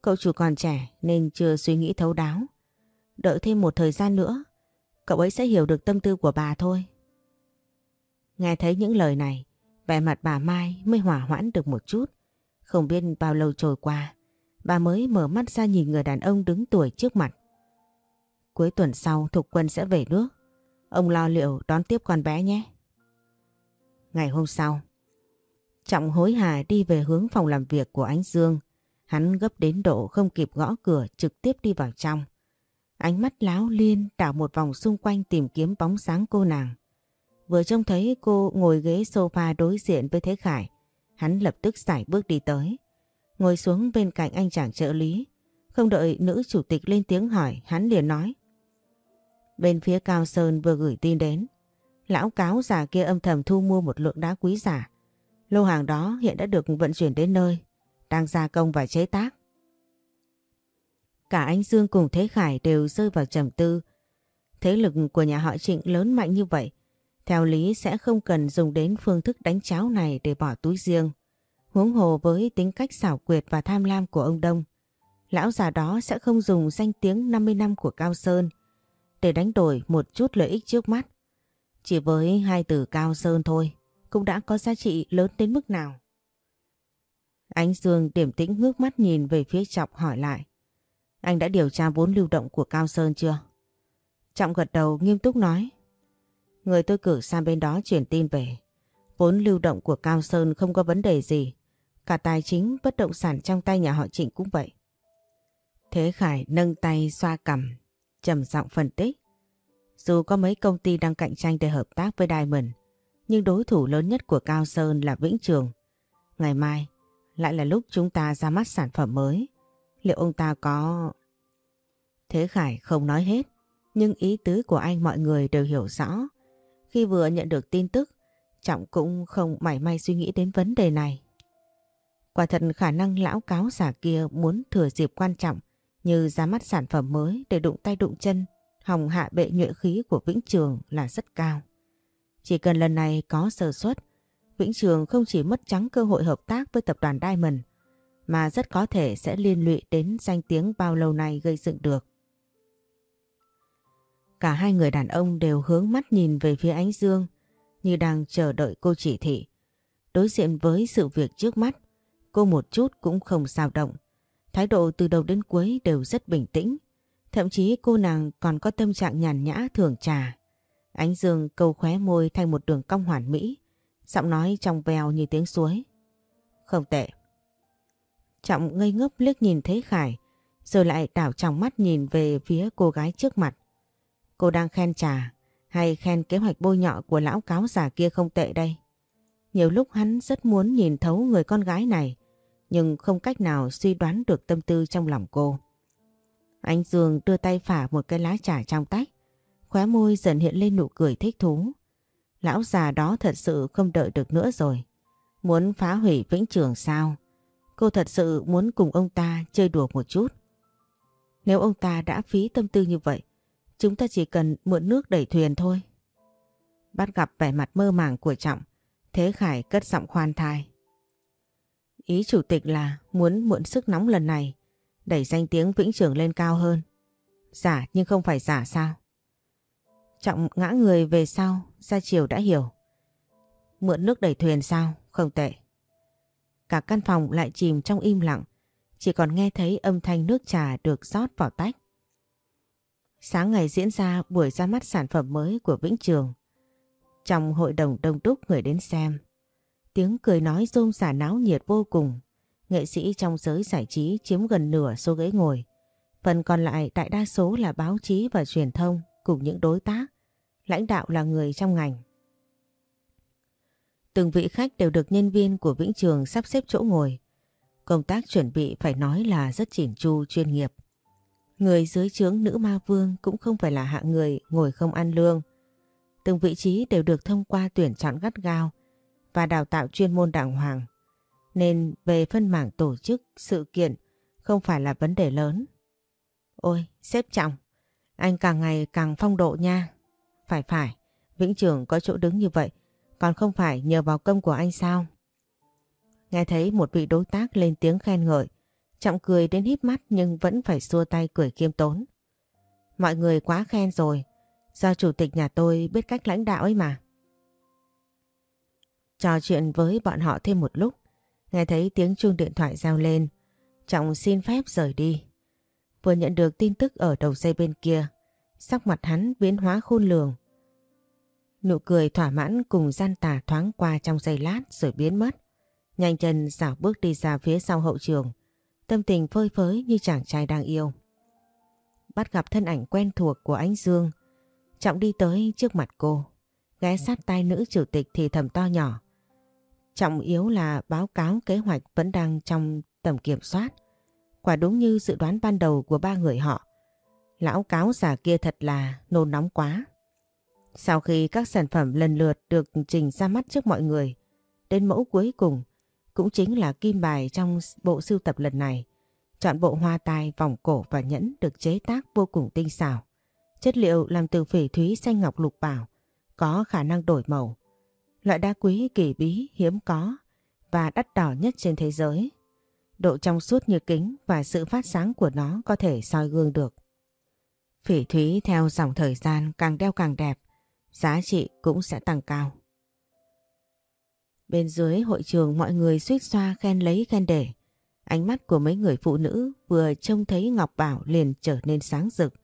Cậu chủ còn trẻ nên chưa suy nghĩ thấu đáo. Đợi thêm một thời gian nữa, cậu ấy sẽ hiểu được tâm tư của bà thôi. Nghe thấy những lời này, vẻ mặt bà Mai mới hỏa hoãn được một chút. Không biết bao lâu trôi qua, bà mới mở mắt ra nhìn người đàn ông đứng tuổi trước mặt. Cuối tuần sau Thục Quân sẽ về nước. Ông lo liệu đón tiếp con bé nhé. Ngày hôm sau, Trọng hối hả đi về hướng phòng làm việc của Ánh Dương. Hắn gấp đến độ không kịp gõ cửa trực tiếp đi vào trong. Ánh mắt láo liên đảo một vòng xung quanh tìm kiếm bóng sáng cô nàng. Vừa trông thấy cô ngồi ghế sofa đối diện với Thế Khải, hắn lập tức sải bước đi tới. Ngồi xuống bên cạnh anh chàng trợ lý. Không đợi nữ chủ tịch lên tiếng hỏi, hắn liền nói. Bên phía Cao Sơn vừa gửi tin đến. Lão cáo già kia âm thầm thu mua một lượng đá quý giả. Lô hàng đó hiện đã được vận chuyển đến nơi, đang gia công và chế tác. Cả anh Dương cùng Thế Khải đều rơi vào trầm tư. Thế lực của nhà họ Trịnh lớn mạnh như vậy, theo lý sẽ không cần dùng đến phương thức đánh cháo này để bỏ túi riêng. Huống hồ với tính cách xảo quyệt và tham lam của ông Đông, lão già đó sẽ không dùng danh tiếng 50 năm của Cao Sơn để đánh đổi một chút lợi ích trước mắt. Chỉ với hai từ Cao Sơn thôi cũng đã có giá trị lớn đến mức nào. Ánh Dương điểm tĩnh ngước mắt nhìn về phía Trọng hỏi lại. Anh đã điều tra vốn lưu động của Cao Sơn chưa? Trọng gật đầu nghiêm túc nói. Người tôi cử sang bên đó truyền tin về. Vốn lưu động của Cao Sơn không có vấn đề gì. Cả tài chính, bất động sản trong tay nhà họ Trịnh cũng vậy. Thế Khải nâng tay xoa cằm, trầm giọng phân tích. Dù có mấy công ty đang cạnh tranh để hợp tác với Diamond, nhưng đối thủ lớn nhất của Cao Sơn là Vĩnh Trường. Ngày mai lại là lúc chúng ta ra mắt sản phẩm mới. Liệu ông ta có... Thế Khải không nói hết, nhưng ý tứ của anh mọi người đều hiểu rõ. Khi vừa nhận được tin tức, Trọng cũng không mảy may suy nghĩ đến vấn đề này. Quả thật khả năng lão cáo giả kia muốn thừa dịp quan trọng như ra mắt sản phẩm mới để đụng tay đụng chân, hòng hạ bệ nhuệ khí của Vĩnh Trường là rất cao. Chỉ cần lần này có sơ suất, Vĩnh Trường không chỉ mất trắng cơ hội hợp tác với tập đoàn Diamond, mà rất có thể sẽ liên lụy đến danh tiếng bao lâu nay gây dựng được. Cả hai người đàn ông đều hướng mắt nhìn về phía ánh dương, như đang chờ đợi cô chỉ thị. Đối diện với sự việc trước mắt, cô một chút cũng không sao động. Thái độ từ đầu đến cuối đều rất bình tĩnh. Thậm chí cô nàng còn có tâm trạng nhàn nhã thường trà. Ánh dương câu khóe môi thành một đường cong hoàn mỹ, giọng nói trong veo như tiếng suối. Không tệ. Trọng ngây ngốc liếc nhìn thấy Khải, rồi lại đảo trong mắt nhìn về phía cô gái trước mặt. Cô đang khen trà hay khen kế hoạch bôi nhọ của lão cáo già kia không tệ đây. Nhiều lúc hắn rất muốn nhìn thấu người con gái này, nhưng không cách nào suy đoán được tâm tư trong lòng cô. Anh Dương đưa tay phả một cái lá trà trong tách, Khóe môi dần hiện lên nụ cười thích thú. Lão già đó thật sự không đợi được nữa rồi. Muốn phá hủy vĩnh trường sao? Cô thật sự muốn cùng ông ta chơi đùa một chút. Nếu ông ta đã phí tâm tư như vậy, chúng ta chỉ cần mượn nước đẩy thuyền thôi. Bắt gặp vẻ mặt mơ màng của Trọng, Thế Khải cất giọng khoan thai. Ý chủ tịch là muốn mượn sức nóng lần này, đẩy danh tiếng vĩnh trường lên cao hơn. Giả nhưng không phải giả sao? Trọng ngã người về sau, ra chiều đã hiểu. Mượn nước đẩy thuyền sao? Không tệ. Cả căn phòng lại chìm trong im lặng, chỉ còn nghe thấy âm thanh nước trà được rót vào tách. Sáng ngày diễn ra buổi ra mắt sản phẩm mới của Vĩnh Trường. Trong hội đồng đông đúc người đến xem. Tiếng cười nói rôm xả náo nhiệt vô cùng. Nghệ sĩ trong giới giải trí chiếm gần nửa số ghế ngồi. Phần còn lại đại đa số là báo chí và truyền thông cùng những đối tác, lãnh đạo là người trong ngành. Từng vị khách đều được nhân viên của Vĩnh Trường sắp xếp chỗ ngồi. Công tác chuẩn bị phải nói là rất chỉn chu chuyên nghiệp. Người dưới trướng nữ ma vương cũng không phải là hạng người ngồi không ăn lương. Từng vị trí đều được thông qua tuyển chọn gắt gao và đào tạo chuyên môn đàng hoàng. nên về phân mảng tổ chức sự kiện không phải là vấn đề lớn. Ôi, xếp trọng, anh càng ngày càng phong độ nha. Phải phải, Vĩnh Trường có chỗ đứng như vậy, còn không phải nhờ vào công của anh sao? Nghe thấy một vị đối tác lên tiếng khen ngợi, Trọng cười đến híp mắt nhưng vẫn phải xua tay cười kiêm tốn. Mọi người quá khen rồi, do chủ tịch nhà tôi biết cách lãnh đạo ấy mà. Trò chuyện với bọn họ thêm một lúc, nghe thấy tiếng chuông điện thoại reo lên, Trọng xin phép rời đi. Vừa nhận được tin tức ở đầu dây bên kia, sắc mặt hắn biến hóa khôn lường. Nụ cười thỏa mãn cùng gian tà thoáng qua trong giây lát rồi biến mất. Nhanh chân dạo bước đi ra phía sau hậu trường, tâm tình phơi phới như chàng trai đang yêu. Bắt gặp thân ảnh quen thuộc của ánh Dương, Trọng đi tới trước mặt cô, ghé sát tai nữ chủ tịch thì thầm to nhỏ. Trọng yếu là báo cáo kế hoạch vẫn đang trong tầm kiểm soát. Quả đúng như dự đoán ban đầu của ba người họ. Lão cáo giả kia thật là nôn nóng quá. Sau khi các sản phẩm lần lượt được trình ra mắt trước mọi người, đến mẫu cuối cùng cũng chính là kim bài trong bộ sưu tập lần này. Chọn bộ hoa tai, vòng cổ và nhẫn được chế tác vô cùng tinh xảo. Chất liệu làm từ phỉ thúy xanh ngọc lục bảo, có khả năng đổi màu. Loại đá quý kỳ bí hiếm có và đắt đỏ nhất trên thế giới. Độ trong suốt như kính và sự phát sáng của nó có thể soi gương được. Phỉ thúy theo dòng thời gian càng đeo càng đẹp, giá trị cũng sẽ tăng cao. Bên dưới hội trường mọi người suýt xoa khen lấy khen để. Ánh mắt của mấy người phụ nữ vừa trông thấy Ngọc Bảo liền trở nên sáng rực.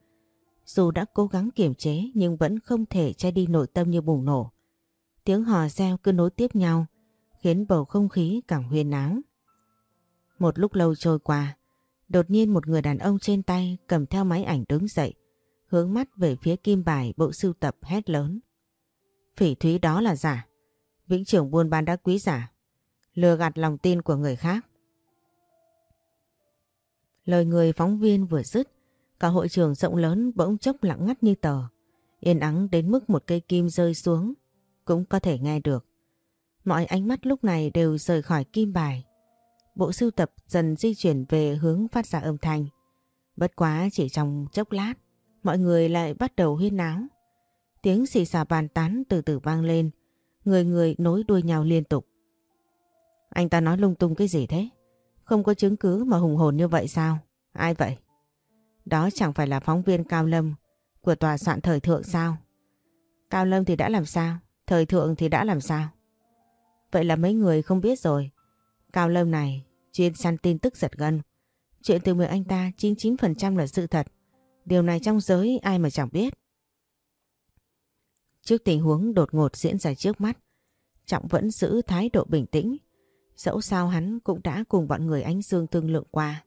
Dù đã cố gắng kiềm chế nhưng vẫn không thể che đi nội tâm như bùng nổ. Tiếng hò reo cứ nối tiếp nhau khiến bầu không khí càng huyên náo. Một lúc lâu trôi qua, đột nhiên một người đàn ông trên tay cầm theo máy ảnh đứng dậy, hướng mắt về phía kim bài bộ sưu tập hét lớn. Phỉ thúy đó là giả. Vĩnh trưởng buôn bán đá quý giả. Lừa gạt lòng tin của người khác. Lời người phóng viên vừa dứt, cả hội trường rộng lớn bỗng chốc lặng ngắt như tờ. Yên ắng đến mức một cây kim rơi xuống, cũng có thể nghe được. Mọi ánh mắt lúc này đều rời khỏi kim bài. Bộ sưu tập dần di chuyển về hướng phát ra âm thanh. Bất quá chỉ trong chốc lát, mọi người lại bắt đầu huyên náo. Tiếng xì xà bàn tán từ từ vang lên, người người nối đuôi nhau liên tục. Anh ta nói lung tung cái gì thế? Không có chứng cứ mà hùng hồn như vậy sao? Ai vậy? Đó chẳng phải là phóng viên Cao Lâm của tòa soạn thời thượng sao? Cao Lâm thì đã làm sao? Thời thượng thì đã làm sao? Vậy là mấy người không biết rồi. Cao Lâm này chuyên săn tin tức giật gân. Chuyện từ miệng anh ta 99% là sự thật. Điều này trong giới ai mà chẳng biết. Trước tình huống đột ngột diễn ra trước mắt, Trọng vẫn giữ thái độ bình tĩnh. Dẫu sao hắn cũng đã cùng bọn người ánh dương thương lượng qua,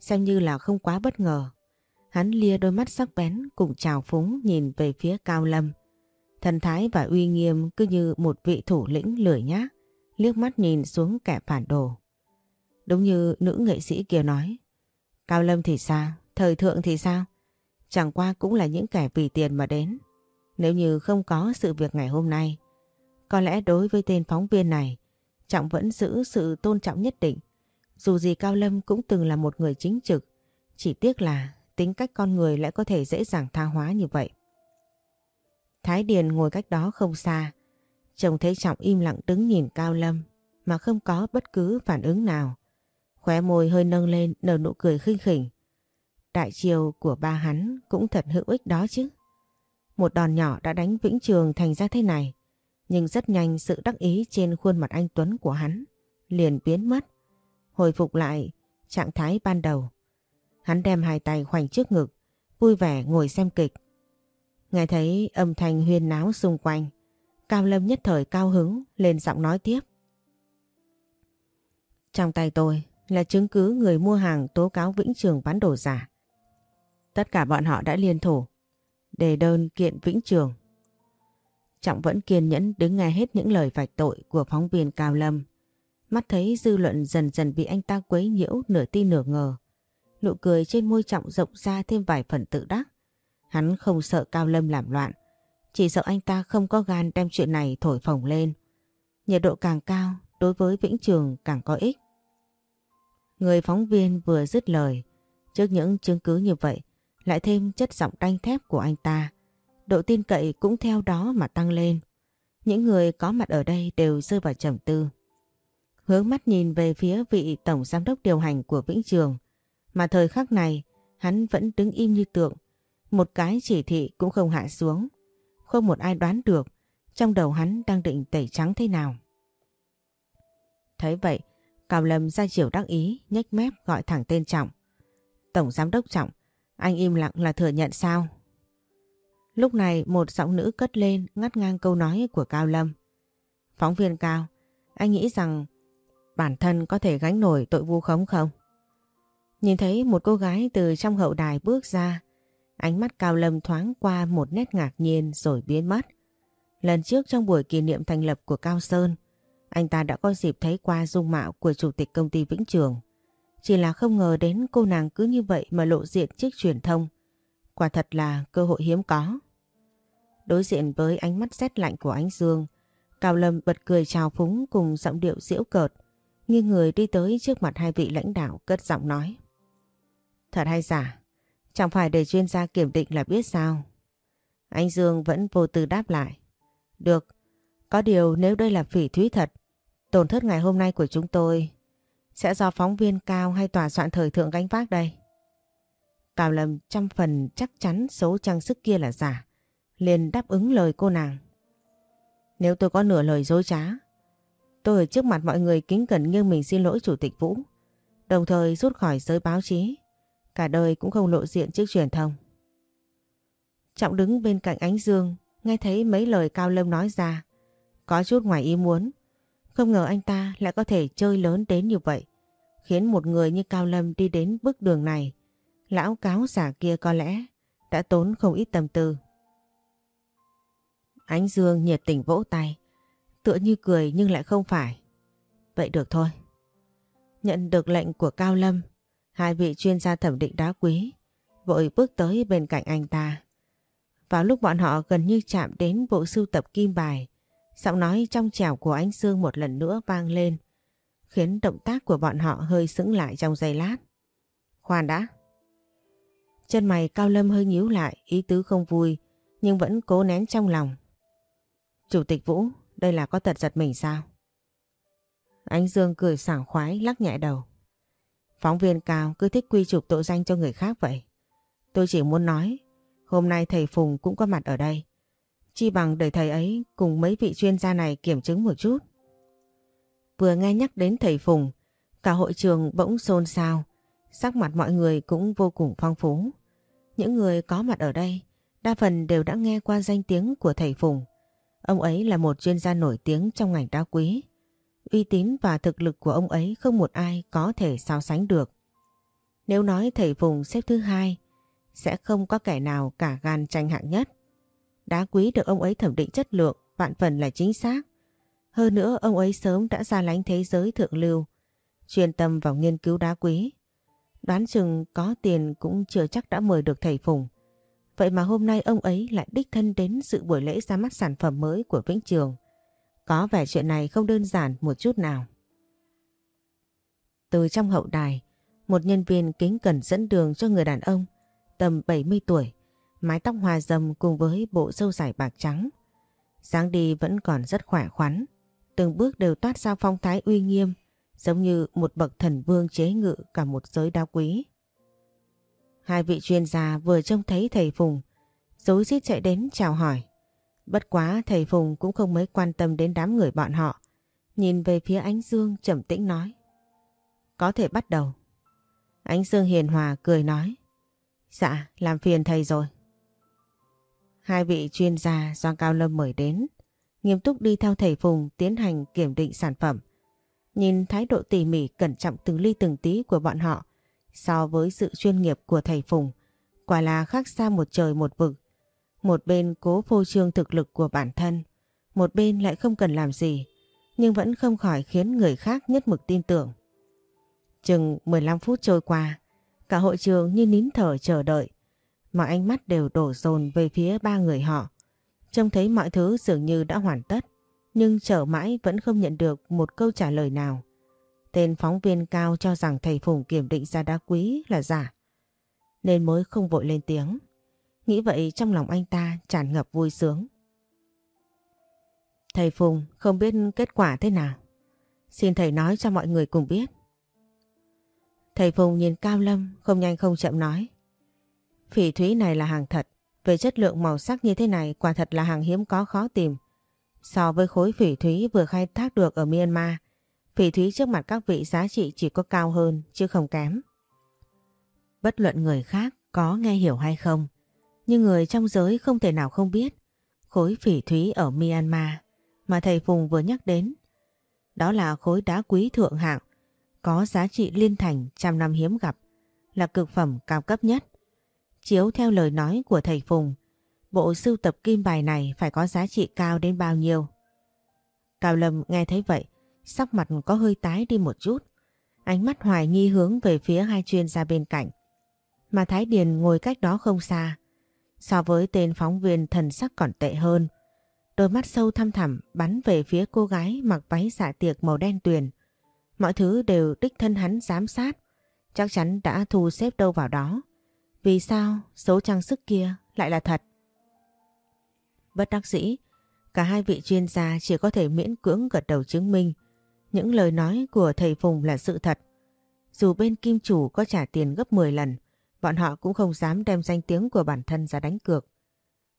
xem như là không quá bất ngờ. Hắn lia đôi mắt sắc bén cùng trào phúng nhìn về phía Cao Lâm. Thần thái và uy nghiêm cứ như một vị thủ lĩnh lười nhác, liếc mắt nhìn xuống kẻ phản đồ. Đúng như nữ nghệ sĩ kia nói, Cao Lâm thì sao, thời thượng thì sao? Chẳng qua cũng là những kẻ vì tiền mà đến. Nếu như không có sự việc ngày hôm nay, có lẽ đối với tên phóng viên này, Trọng vẫn giữ sự tôn trọng nhất định. Dù gì Cao Lâm cũng từng là một người chính trực, chỉ tiếc là tính cách con người lại có thể dễ dàng tha hóa như vậy. Thái Điền ngồi cách đó không xa, chồng thấy Trọng im lặng đứng nhìn Cao Lâm mà không có bất cứ phản ứng nào. Khóe môi hơi nâng lên nở nụ cười khinh khỉnh. Đại chiều của ba hắn cũng thật hữu ích đó chứ. Một đòn nhỏ đã đánh Vĩnh Trường thành ra thế này. Nhưng rất nhanh sự đắc ý trên khuôn mặt anh Tuấn của hắn liền biến mất. Hồi phục lại trạng thái ban đầu. Hắn đem hai tay khoanh trước ngực, vui vẻ ngồi xem kịch. Nghe thấy âm thanh huyên náo xung quanh, Cao Lâm nhất thời cao hứng lên giọng nói tiếp. Trong tay tôi là chứng cứ người mua hàng tố cáo Vĩnh Trường bán đồ giả. Tất cả bọn họ đã liên thủ đề đơn kiện Vĩnh Trường. Trọng vẫn kiên nhẫn đứng nghe hết những lời vạch tội của phóng viên Cao Lâm. Mắt thấy dư luận dần dần bị anh ta quấy nhiễu nửa tin nửa ngờ. Nụ cười trên môi Trọng rộng ra thêm vài phần tự đắc. Hắn không sợ Cao Lâm làm loạn, chỉ sợ anh ta không có gan đem chuyện này thổi phồng lên. Nhiệt độ càng cao đối với Vĩnh Trường càng có ích. Người phóng viên vừa dứt lời, trước những chứng cứ như vậy, lại thêm chất giọng đanh thép của anh ta. Độ tin cậy cũng theo đó mà tăng lên. Những người có mặt ở đây đều rơi vào trầm tư. Hướng mắt nhìn về phía vị tổng giám đốc điều hành của Vĩnh Trường, mà thời khắc này hắn vẫn đứng im như tượng, một cái chỉ thị cũng không hạ xuống. Không một ai đoán được trong đầu hắn đang định tẩy trắng thế nào. Thấy vậy, Cao Lâm ra chiều đắc ý, nhếch mép gọi thẳng tên Trọng. Tổng Giám đốc Trọng, anh im lặng là thừa nhận sao? Lúc này một giọng nữ cất lên ngắt ngang câu nói của Cao Lâm. Phóng viên Cao, anh nghĩ rằng bản thân có thể gánh nổi tội vu khống không? Nhìn thấy một cô gái từ trong hậu đài bước ra, ánh mắt Cao Lâm thoáng qua một nét ngạc nhiên rồi biến mất. Lần trước trong buổi kỷ niệm thành lập của Cao Sơn, anh ta đã có dịp thấy qua dung mạo của chủ tịch công ty Vĩnh Trường. Chỉ là không ngờ đến cô nàng cứ như vậy mà lộ diện trước truyền thông. Quả thật là cơ hội hiếm có. Đối diện với ánh mắt rét lạnh của ánh Dương, Cao Lâm bật cười chào phúng cùng giọng điệu diễu cợt, như người đi tới trước mặt hai vị lãnh đạo cất giọng nói. Thật hay giả, chẳng phải để chuyên gia kiểm định là biết sao. Anh Dương vẫn vô tư đáp lại. Được, có điều nếu đây là phỉ thúy thật, tổn thất ngày hôm nay của chúng tôi sẽ do phóng viên cao hay tòa soạn thời thượng gánh vác đây. Cao Lâm trăm phần chắc chắn số trang sức kia là giả, liền đáp ứng lời cô nàng. Nếu tôi có nửa lời dối trá, tôi ở trước mặt mọi người kính cẩn nghiêng mình xin lỗi Chủ tịch Vũ, đồng thời rút khỏi giới báo chí, cả đời cũng không lộ diện trước truyền thông. Trọng đứng bên cạnh ánh dương, nghe thấy mấy lời Cao Lâm nói ra, có chút ngoài ý muốn. Không ngờ anh ta lại có thể chơi lớn đến như vậy. Khiến một người như Cao Lâm đi đến bước đường này. Lão cáo giả kia có lẽ đã tốn không ít tâm tư. Ánh Dương nhiệt tình vỗ tay. Tựa như cười nhưng lại không phải. Vậy được thôi. Nhận được lệnh của Cao Lâm. Hai vị chuyên gia thẩm định đá quý. Vội bước tới bên cạnh anh ta. Vào lúc bọn họ gần như chạm đến bộ sưu tập kim bài Giọng nói trong trẻo của anh Sương một lần nữa vang lên, khiến động tác của bọn họ hơi sững lại trong giây lát. Khoan đã. Chân mày Cao Lâm hơi nhíu lại, ý tứ không vui, nhưng vẫn cố nén trong lòng. Chủ tịch Vũ, đây là có tật giật mình sao? Anh Dương cười sảng khoái lắc nhẹ đầu. Phóng viên Cao cứ thích quy chụp tội danh cho người khác vậy. Tôi chỉ muốn nói, hôm nay thầy Phùng cũng có mặt ở đây. Chi bằng để thầy ấy cùng mấy vị chuyên gia này kiểm chứng một chút. Vừa nghe nhắc đến thầy Phùng, cả hội trường bỗng xôn xao, sắc mặt mọi người cũng vô cùng phong phú. Những người có mặt ở đây, đa phần đều đã nghe qua danh tiếng của thầy Phùng. Ông ấy là một chuyên gia nổi tiếng trong ngành đá quý. Uy tín và thực lực của ông ấy không một ai có thể so sánh được. Nếu nói thầy Phùng xếp thứ hai, sẽ không có kẻ nào cả gan tranh hạng nhất. Đá quý được ông ấy thẩm định chất lượng, vạn phần là chính xác. Hơn nữa ông ấy sớm đã ra lánh thế giới thượng lưu, chuyên tâm vào nghiên cứu đá quý. Đoán chừng có tiền cũng chưa chắc đã mời được thầy Phùng. Vậy mà hôm nay ông ấy lại đích thân đến sự buổi lễ ra mắt sản phẩm mới của Vĩnh Trường. Có vẻ chuyện này không đơn giản một chút nào. Từ trong hậu đài, một nhân viên kính cẩn dẫn đường cho người đàn ông tầm 70 tuổi mái tóc hòa dâm cùng với bộ râu dài bạc trắng. dáng đi vẫn còn rất khỏe khoắn, từng bước đều toát ra phong thái uy nghiêm, giống như một bậc thần vương chế ngự cả một giới đao quý. Hai vị chuyên gia vừa trông thấy thầy Phùng, dối rít chạy đến chào hỏi. Bất quá thầy Phùng cũng không mấy quan tâm đến đám người bọn họ, nhìn về phía ánh dương trầm tĩnh nói. Có thể bắt đầu. Ánh dương hiền hòa cười nói. Dạ, làm phiền thầy rồi. Hai vị chuyên gia do Cao Lâm mời đến, nghiêm túc đi theo thầy Phùng tiến hành kiểm định sản phẩm. Nhìn thái độ tỉ mỉ cẩn trọng từng ly từng tí của bọn họ so với sự chuyên nghiệp của thầy Phùng, quả là khác xa một trời một vực. Một bên cố phô trương thực lực của bản thân, một bên lại không cần làm gì, nhưng vẫn không khỏi khiến người khác nhất mực tin tưởng. Chừng 15 phút trôi qua, cả hội trường như nín thở chờ đợi, Mọi ánh mắt đều đổ dồn về phía ba người họ. Trông thấy mọi thứ dường như đã hoàn tất, nhưng chờ mãi vẫn không nhận được một câu trả lời nào. tên phóng viên cao cho rằng thầy Phùng kiểm định ra đá quý là giả. Nên mới không vội lên tiếng. Nghĩ vậy trong lòng anh ta tràn ngập vui sướng. Thầy Phùng không biết kết quả thế nào. Xin thầy nói cho mọi người cùng biết. Thầy Phùng nhìn Cao Lâm không nhanh không chậm nói. Phỉ thúy này là hàng thật. Về chất lượng màu sắc như thế này quả thật là hàng hiếm có khó tìm. So với khối phỉ thúy vừa khai thác được ở Myanmar, phỉ thúy trước mặt các vị giá trị chỉ có cao hơn chứ không kém. Bất luận người khác có nghe hiểu hay không, nhưng người trong giới không thể nào không biết khối phỉ thúy ở Myanmar mà thầy Phùng vừa nhắc đến. Đó là khối đá quý thượng hạng, có giá trị liên thành trăm năm hiếm gặp, là cực phẩm cao cấp nhất. Chiếu theo lời nói của thầy Phùng, bộ sưu tập kim bài này phải có giá trị cao đến bao nhiêu. Cao Lâm nghe thấy vậy, sắc mặt có hơi tái đi một chút. Ánh mắt hoài nghi hướng về phía hai chuyên gia bên cạnh. Mà Thái Điền ngồi cách đó không xa. So với tên phóng viên thần sắc còn tệ hơn. Đôi mắt sâu thăm thẳm bắn về phía cô gái mặc váy dạ tiệc màu đen tuyền. Mọi thứ đều đích thân hắn giám sát. Chắc chắn đã thu xếp đâu vào đó. Vì sao số trang sức kia lại là thật? Bất đắc dĩ, cả hai vị chuyên gia chỉ có thể miễn cưỡng gật đầu chứng minh những lời nói của thầy Phùng là sự thật. Dù bên kim chủ có trả tiền gấp 10 lần, bọn họ cũng không dám đem danh tiếng của bản thân ra đánh cược.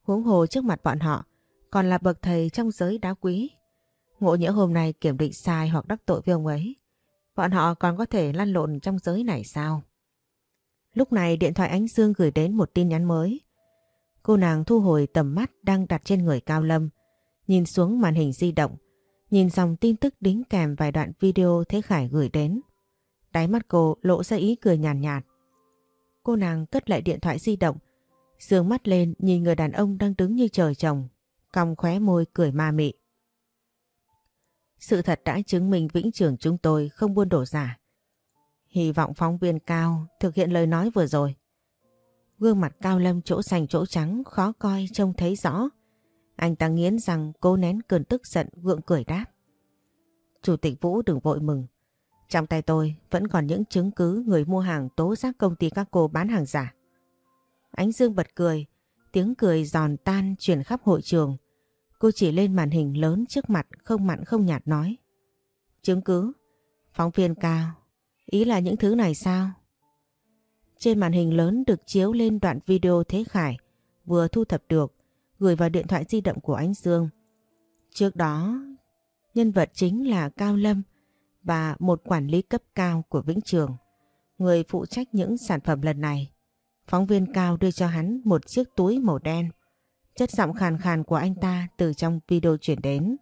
Huống hồ trước mặt bọn họ, còn là bậc thầy trong giới đá quý. Ngộ nhỡ hôm nay kiểm định sai hoặc đắc tội với ông ấy, bọn họ còn có thể lăn lộn trong giới này sao? Lúc này điện thoại Ánh Dương gửi đến một tin nhắn mới. Cô nàng thu hồi tầm mắt đang đặt trên người Cao Lâm, nhìn xuống màn hình di động, nhìn dòng tin tức đính kèm vài đoạn video Thế Khải gửi đến. Đáy mắt cô lộ ra ý cười nhàn nhạt, nhạt. Cô nàng cất lại điện thoại di động, dương mắt lên nhìn người đàn ông đang đứng như trời trồng, cong khóe môi cười ma mị. Sự thật đã chứng minh vĩnh trường chúng tôi không buôn đổ giả. Hy vọng phóng viên cao thực hiện lời nói vừa rồi. Gương mặt cao lâm chỗ xanh chỗ trắng khó coi trông thấy rõ. Anh ta nghiến rằng cố nén cơn tức giận gượng cười đáp. Chủ tịch Vũ đừng vội mừng. Trong tay tôi vẫn còn những chứng cứ người mua hàng tố giác công ty các cô bán hàng giả. Ánh Dương bật cười, tiếng cười giòn tan truyền khắp hội trường. Cô chỉ lên màn hình lớn trước mặt không mặn không nhạt nói. Chứng cứ? Phóng viên cao, Ý là những thứ này sao? Trên màn hình lớn được chiếu lên đoạn video Thế Khải vừa thu thập được gửi vào điện thoại di động của anh Dương. Trước đó, nhân vật chính là Cao Lâm và một quản lý cấp cao của Vĩnh Trường, người phụ trách những sản phẩm lần này. Phóng viên Cao đưa cho hắn một chiếc túi màu đen. Chất giọng khàn khàn của anh ta từ trong video chuyển đến.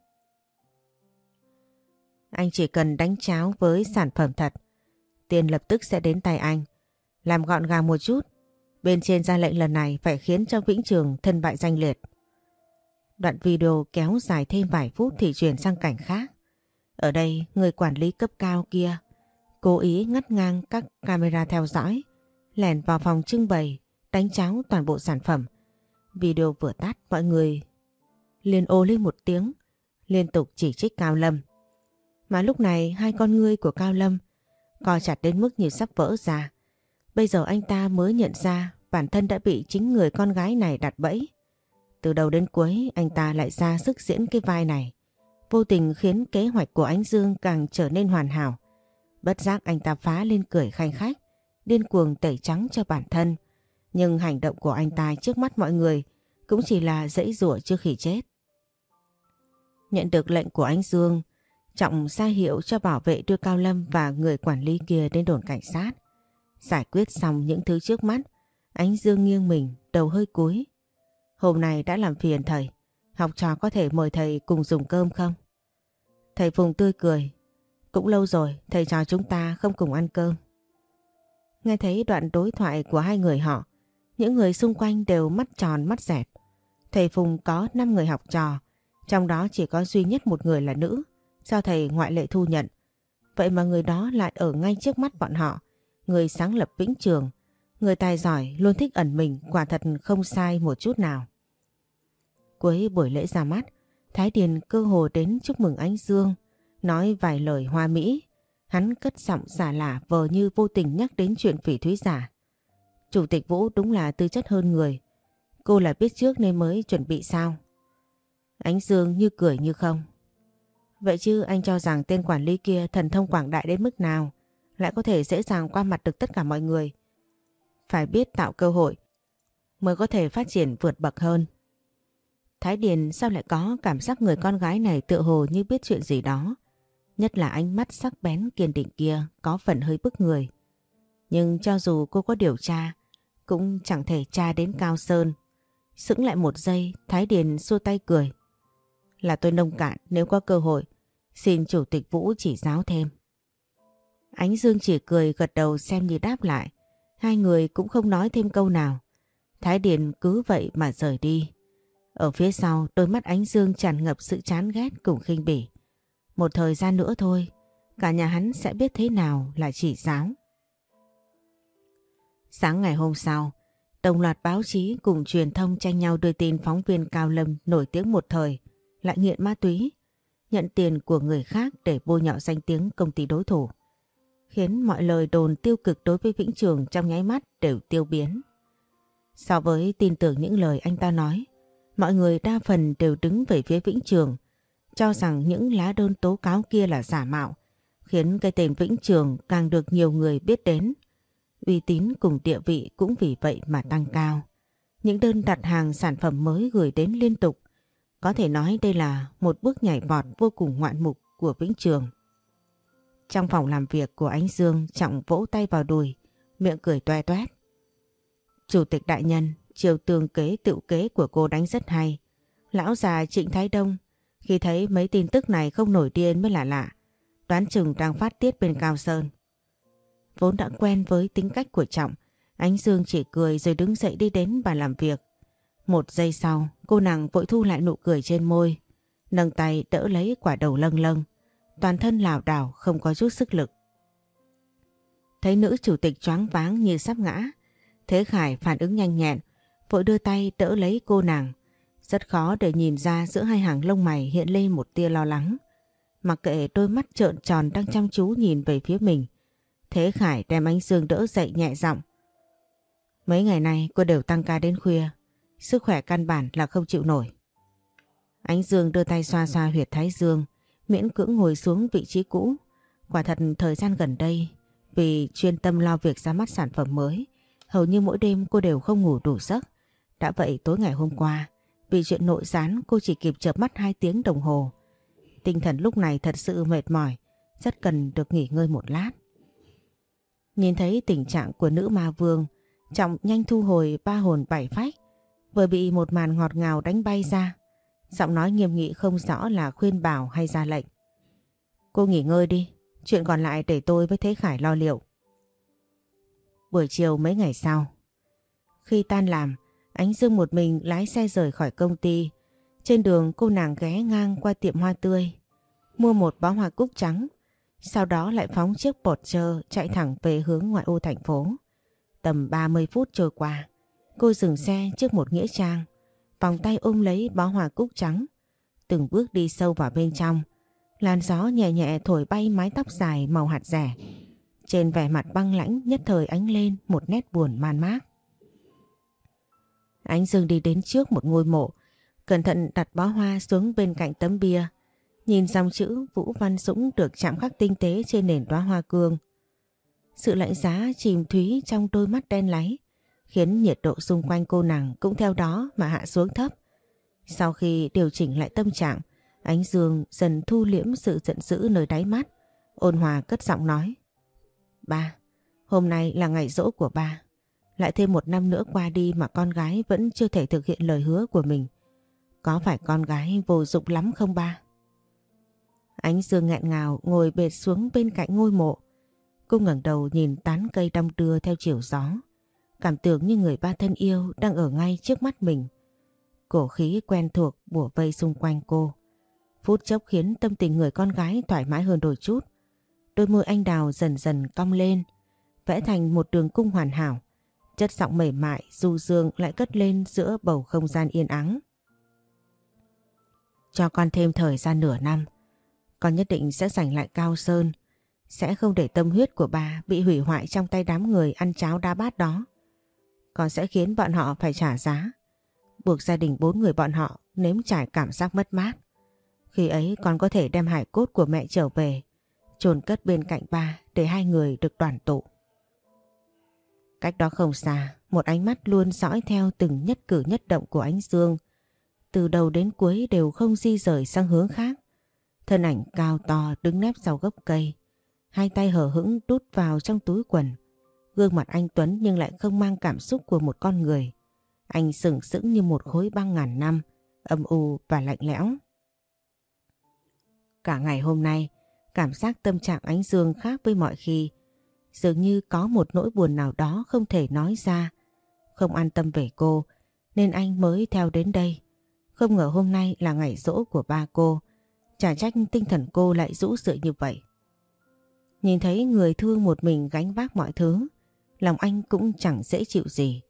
Anh chỉ cần đánh cháo với sản phẩm thật tiền lập tức sẽ đến tay anh. Làm gọn gàng một chút, bên trên ra lệnh lần này phải khiến cho Vĩnh Trường thân bại danh liệt. Đoạn video kéo dài thêm vài phút thì chuyển sang cảnh khác. Ở đây, người quản lý cấp cao kia cố ý ngắt ngang các camera theo dõi, lèn vào phòng trưng bày, đánh cháo toàn bộ sản phẩm. Video vừa tắt, mọi người liền ô lên một tiếng, liên tục chỉ trích Cao Lâm. Mà lúc này hai con ngươi của Cao Lâm co chặt đến mức như sắp vỡ ra. Bây giờ anh ta mới nhận ra bản thân đã bị chính người con gái này đặt bẫy. Từ đầu đến cuối anh ta lại ra sức diễn cái vai này. Vô tình khiến kế hoạch của anh Dương càng trở nên hoàn hảo. Bất giác anh ta phá lên cười khanh khách, điên cuồng tẩy trắng cho bản thân. Nhưng hành động của anh ta trước mắt mọi người cũng chỉ là dãy rủa trước khi chết. Nhận được lệnh của anh Dương, Trọng ra hiệu cho bảo vệ đưa Cao Lâm và người quản lý kia đến đồn cảnh sát. Giải quyết xong những thứ trước mắt, ánh dương nghiêng mình, đầu hơi cúi. Hôm nay đã làm phiền thầy, học trò có thể mời thầy cùng dùng cơm không? Thầy Phùng tươi cười, cũng lâu rồi thầy trò chúng ta không cùng ăn cơm. Nghe thấy đoạn đối thoại của hai người họ, những người xung quanh đều mắt tròn mắt dẹt. Thầy Phùng có 5 người học trò, trong đó chỉ có duy nhất một người là nữ do thầy ngoại lệ thu nhận. Vậy mà người đó lại ở ngay trước mắt bọn họ, người sáng lập vĩnh trường, người tài giỏi luôn thích ẩn mình quả thật không sai một chút nào. Cuối buổi lễ ra mắt, Thái Điền cơ hồ đến chúc mừng anh Dương, nói vài lời hoa mỹ. Hắn cất giọng giả lả vờ như vô tình nhắc đến chuyện phỉ thúy giả. Chủ tịch Vũ đúng là tư chất hơn người. Cô là biết trước nên mới chuẩn bị sao? Ánh Dương như cười như không. Vậy chứ anh cho rằng tên quản lý kia thần thông quảng đại đến mức nào lại có thể dễ dàng qua mặt được tất cả mọi người. Phải biết tạo cơ hội mới có thể phát triển vượt bậc hơn. Thái Điền sao lại có cảm giác người con gái này tựa hồ như biết chuyện gì đó. Nhất là ánh mắt sắc bén kiên định kia có phần hơi bức người. Nhưng cho dù cô có điều tra, cũng chẳng thể tra đến Cao Sơn. Sững lại một giây, Thái Điền xua tay cười. Là tôi nông cạn nếu có cơ hội, xin Chủ tịch Vũ chỉ giáo thêm. Ánh Dương chỉ cười gật đầu xem như đáp lại. Hai người cũng không nói thêm câu nào. Thái Điền cứ vậy mà rời đi. Ở phía sau đôi mắt ánh Dương tràn ngập sự chán ghét cùng khinh bỉ. Một thời gian nữa thôi, cả nhà hắn sẽ biết thế nào là chỉ giáo. Sáng ngày hôm sau, đồng loạt báo chí cùng truyền thông tranh nhau đưa tin phóng viên Cao Lâm nổi tiếng một thời, lại nghiện ma túy, nhận tiền của người khác để bôi nhọ danh tiếng công ty đối thủ, khiến mọi lời đồn tiêu cực đối với Vĩnh Trường trong nháy mắt đều tiêu biến. So với tin tưởng những lời anh ta nói, mọi người đa phần đều đứng về phía Vĩnh Trường, cho rằng những lá đơn tố cáo kia là giả mạo, khiến cái tên Vĩnh Trường càng được nhiều người biết đến. Uy tín cùng địa vị cũng vì vậy mà tăng cao. Những đơn đặt hàng sản phẩm mới gửi đến liên tục. Có thể nói đây là một bước nhảy vọt vô cùng ngoạn mục của Vĩnh Trường. Trong phòng làm việc của Ánh Dương Trọng vỗ tay vào đùi, miệng cười toe toét. Chủ tịch đại nhân, chiều tường kế tự kế của cô đánh rất hay. Lão già Trịnh Thái Đông, khi thấy mấy tin tức này không nổi điên mới là lạ. Đoán chừng đang phát tiết bên Cao Sơn. Vốn đã quen với tính cách của Trọng, Ánh Dương chỉ cười rồi đứng dậy đi đến bàn làm việc. Một giây sau, cô nàng vội thu lại nụ cười trên môi, nâng tay đỡ lấy quả đầu lâng lâng, toàn thân lảo đảo không có chút sức lực. Thấy nữ chủ tịch choáng váng như sắp ngã, Thế Khải phản ứng nhanh nhẹn, vội đưa tay đỡ lấy cô nàng. Rất khó để nhìn ra giữa hai hàng lông mày hiện lên một tia lo lắng. Mặc kệ đôi mắt trợn tròn đang chăm chú nhìn về phía mình. Thế Khải đem ánh dương đỡ dậy nhẹ giọng. Mấy ngày nay cô đều tăng ca đến khuya. Sức khỏe căn bản là không chịu nổi. Ánh Dương đưa tay xoa xoa huyệt thái dương, miễn cưỡng ngồi xuống vị trí cũ. Quả thật thời gian gần đây, vì chuyên tâm lo việc ra mắt sản phẩm mới, hầu như mỗi đêm cô đều không ngủ đủ giấc. Đã vậy tối ngày hôm qua, vì chuyện nội gián cô chỉ kịp chợp mắt 2 tiếng đồng hồ. Tinh thần lúc này thật sự mệt mỏi, rất cần được nghỉ ngơi một lát. Nhìn thấy tình trạng của nữ ma vương, Trọng nhanh thu hồi ba hồn bảy phách, vừa bị một màn ngọt ngào đánh bay ra. Giọng nói nghiêm nghị không rõ là khuyên bảo hay ra lệnh. Cô nghỉ ngơi đi, chuyện còn lại để tôi với Thế Khải lo liệu. Buổi chiều mấy ngày sau, khi tan làm, Ánh Dương một mình lái xe rời khỏi công ty. Trên đường cô nàng ghé ngang qua tiệm hoa tươi, mua một bó hoa cúc trắng, sau đó lại phóng chiếc bột trơ chạy thẳng về hướng ngoại ô thành phố. Tầm 30 phút trôi qua, cô dừng xe trước một nghĩa trang, vòng tay ôm lấy bó hoa cúc trắng, từng bước đi sâu vào bên trong. Làn gió nhẹ nhẹ thổi bay mái tóc dài màu hạt rẻ. Trên vẻ mặt băng lãnh nhất thời ánh lên một nét buồn man mác. Ánh Dương đi đến trước một ngôi mộ, cẩn thận đặt bó hoa xuống bên cạnh tấm bia. Nhìn dòng chữ Vũ Văn Dũng được chạm khắc tinh tế trên nền đóa hoa cương. Sự lạnh giá chìm thúy trong đôi mắt đen láy, khiến nhiệt độ xung quanh cô nàng cũng theo đó mà hạ xuống thấp. Sau khi điều chỉnh lại tâm trạng, ánh dương dần thu liễm sự giận dữ nơi đáy mắt, ôn hòa cất giọng nói. Ba, hôm nay là ngày rỗ của ba. Lại thêm một năm nữa qua đi mà con gái vẫn chưa thể thực hiện lời hứa của mình. Có phải con gái vô dụng lắm không ba? Ánh dương nghẹn ngào ngồi bệt xuống bên cạnh ngôi mộ. Cô ngẩng đầu nhìn tán cây đong đưa theo chiều gió. Cảm tưởng như người ba thân yêu đang ở ngay trước mắt mình. Cổ khí quen thuộc bủa vây xung quanh cô. Phút chốc khiến tâm tình người con gái thoải mái hơn đôi chút. Đôi môi anh đào dần dần cong lên, vẽ thành một đường cung hoàn hảo. Chất giọng mềm mại, du dương lại cất lên giữa bầu không gian yên ắng. Cho con thêm thời gian nửa năm, con nhất định sẽ giành lại Cao Sơn, sẽ không để tâm huyết của bà bị hủy hoại trong tay đám người ăn cháo đá bát đó. Con sẽ khiến bọn họ phải trả giá, buộc gia đình bốn người bọn họ nếm trải cảm giác mất mát. Khi ấy con có thể đem hải cốt của mẹ trở về, chôn cất bên cạnh ba để hai người được đoàn tụ. Cách đó không xa, một ánh mắt luôn dõi theo từng nhất cử nhất động của ánh Dương. Từ đầu đến cuối đều không di rời sang hướng khác. Thân ảnh cao to đứng nép sau gốc cây. Hai tay hở hững đút vào trong túi quần. Gương mặt anh Tuấn nhưng lại không mang cảm xúc của một con người. Anh sừng sững như một khối băng ngàn năm, âm u và lạnh lẽo. Cả ngày hôm nay, cảm giác tâm trạng ánh dương khác với mọi khi. Dường như có một nỗi buồn nào đó không thể nói ra. Không an tâm về cô, nên anh mới theo đến đây. Không ngờ hôm nay là ngày rỗ của ba cô. Chả trách tinh thần cô lại rũ rượi như vậy. Nhìn thấy người thương một mình gánh vác mọi thứ, lòng anh cũng chẳng dễ chịu gì.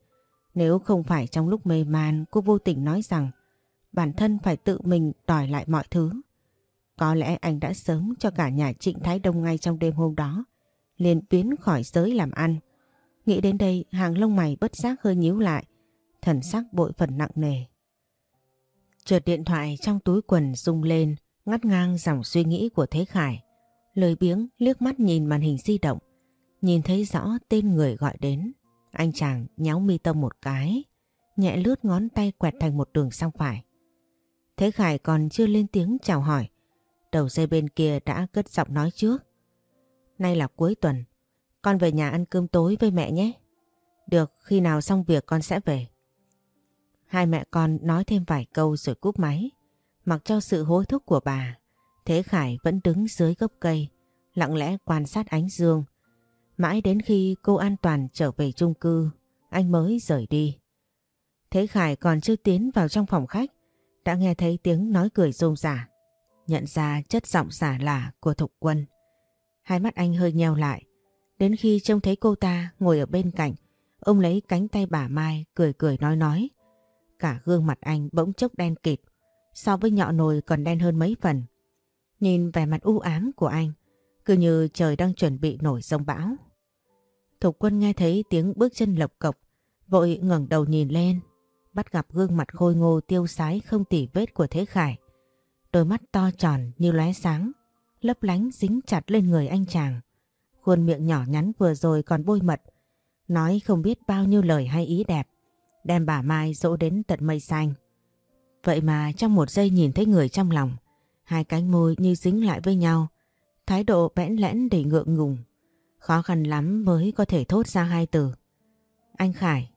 Nếu không phải trong lúc mê man cô vô tình nói rằng bản thân phải tự mình đòi lại mọi thứ. Có lẽ anh đã sớm cho cả nhà Trịnh Thái Đông ngay trong đêm hôm đó, liền biến khỏi giới làm ăn. Nghĩ đến đây hàng lông mày bất giác hơi nhíu lại, thần sắc bội phần nặng nề. Chợt điện thoại trong túi quần rung lên, ngắt ngang dòng suy nghĩ của Thế Khải. Lời biếng liếc mắt nhìn màn hình di động, nhìn thấy rõ tên người gọi đến. Anh chàng nhéo mi tâm một cái, nhẹ lướt ngón tay quẹt thành một đường sang phải. Thế Khải còn chưa lên tiếng chào hỏi, đầu dây bên kia đã cất giọng nói trước. Nay là cuối tuần, con về nhà ăn cơm tối với mẹ nhé. Được, khi nào xong việc con sẽ về. Hai mẹ con nói thêm vài câu rồi cúp máy. Mặc cho sự hối thúc của bà, Thế Khải vẫn đứng dưới gốc cây, lặng lẽ quan sát ánh dương. Mãi đến khi cô an toàn trở về chung cư, anh mới rời đi. Thế Khải còn chưa tiến vào trong phòng khách, đã nghe thấy tiếng nói cười rôm rả, nhận ra chất giọng giả lả của Thục Quân. Hai mắt anh hơi nheo lại, đến khi trông thấy cô ta ngồi ở bên cạnh, ông lấy cánh tay bà Mai cười cười nói nói. Cả gương mặt anh bỗng chốc đen kịt, so với nhọ nồi còn đen hơn mấy phần. Nhìn vẻ mặt u ám của anh, cứ như trời đang chuẩn bị nổi sông bão. Thục quân nghe thấy tiếng bước chân lộc cộc, vội ngẩng đầu nhìn lên, bắt gặp gương mặt khôi ngô tiêu sái không tỉ vết của Thế Khải. Đôi mắt to tròn như lóe sáng, lấp lánh dính chặt lên người anh chàng. Khuôn miệng nhỏ nhắn vừa rồi còn bôi mật, nói không biết bao nhiêu lời hay ý đẹp, đem bà Mai dỗ đến tận mây xanh. Vậy mà trong một giây nhìn thấy người trong lòng, hai cánh môi như dính lại với nhau, thái độ bẽn lẽn đầy ngượng ngùng. Khó khăn lắm mới có thể thốt ra hai từ. Anh Khải.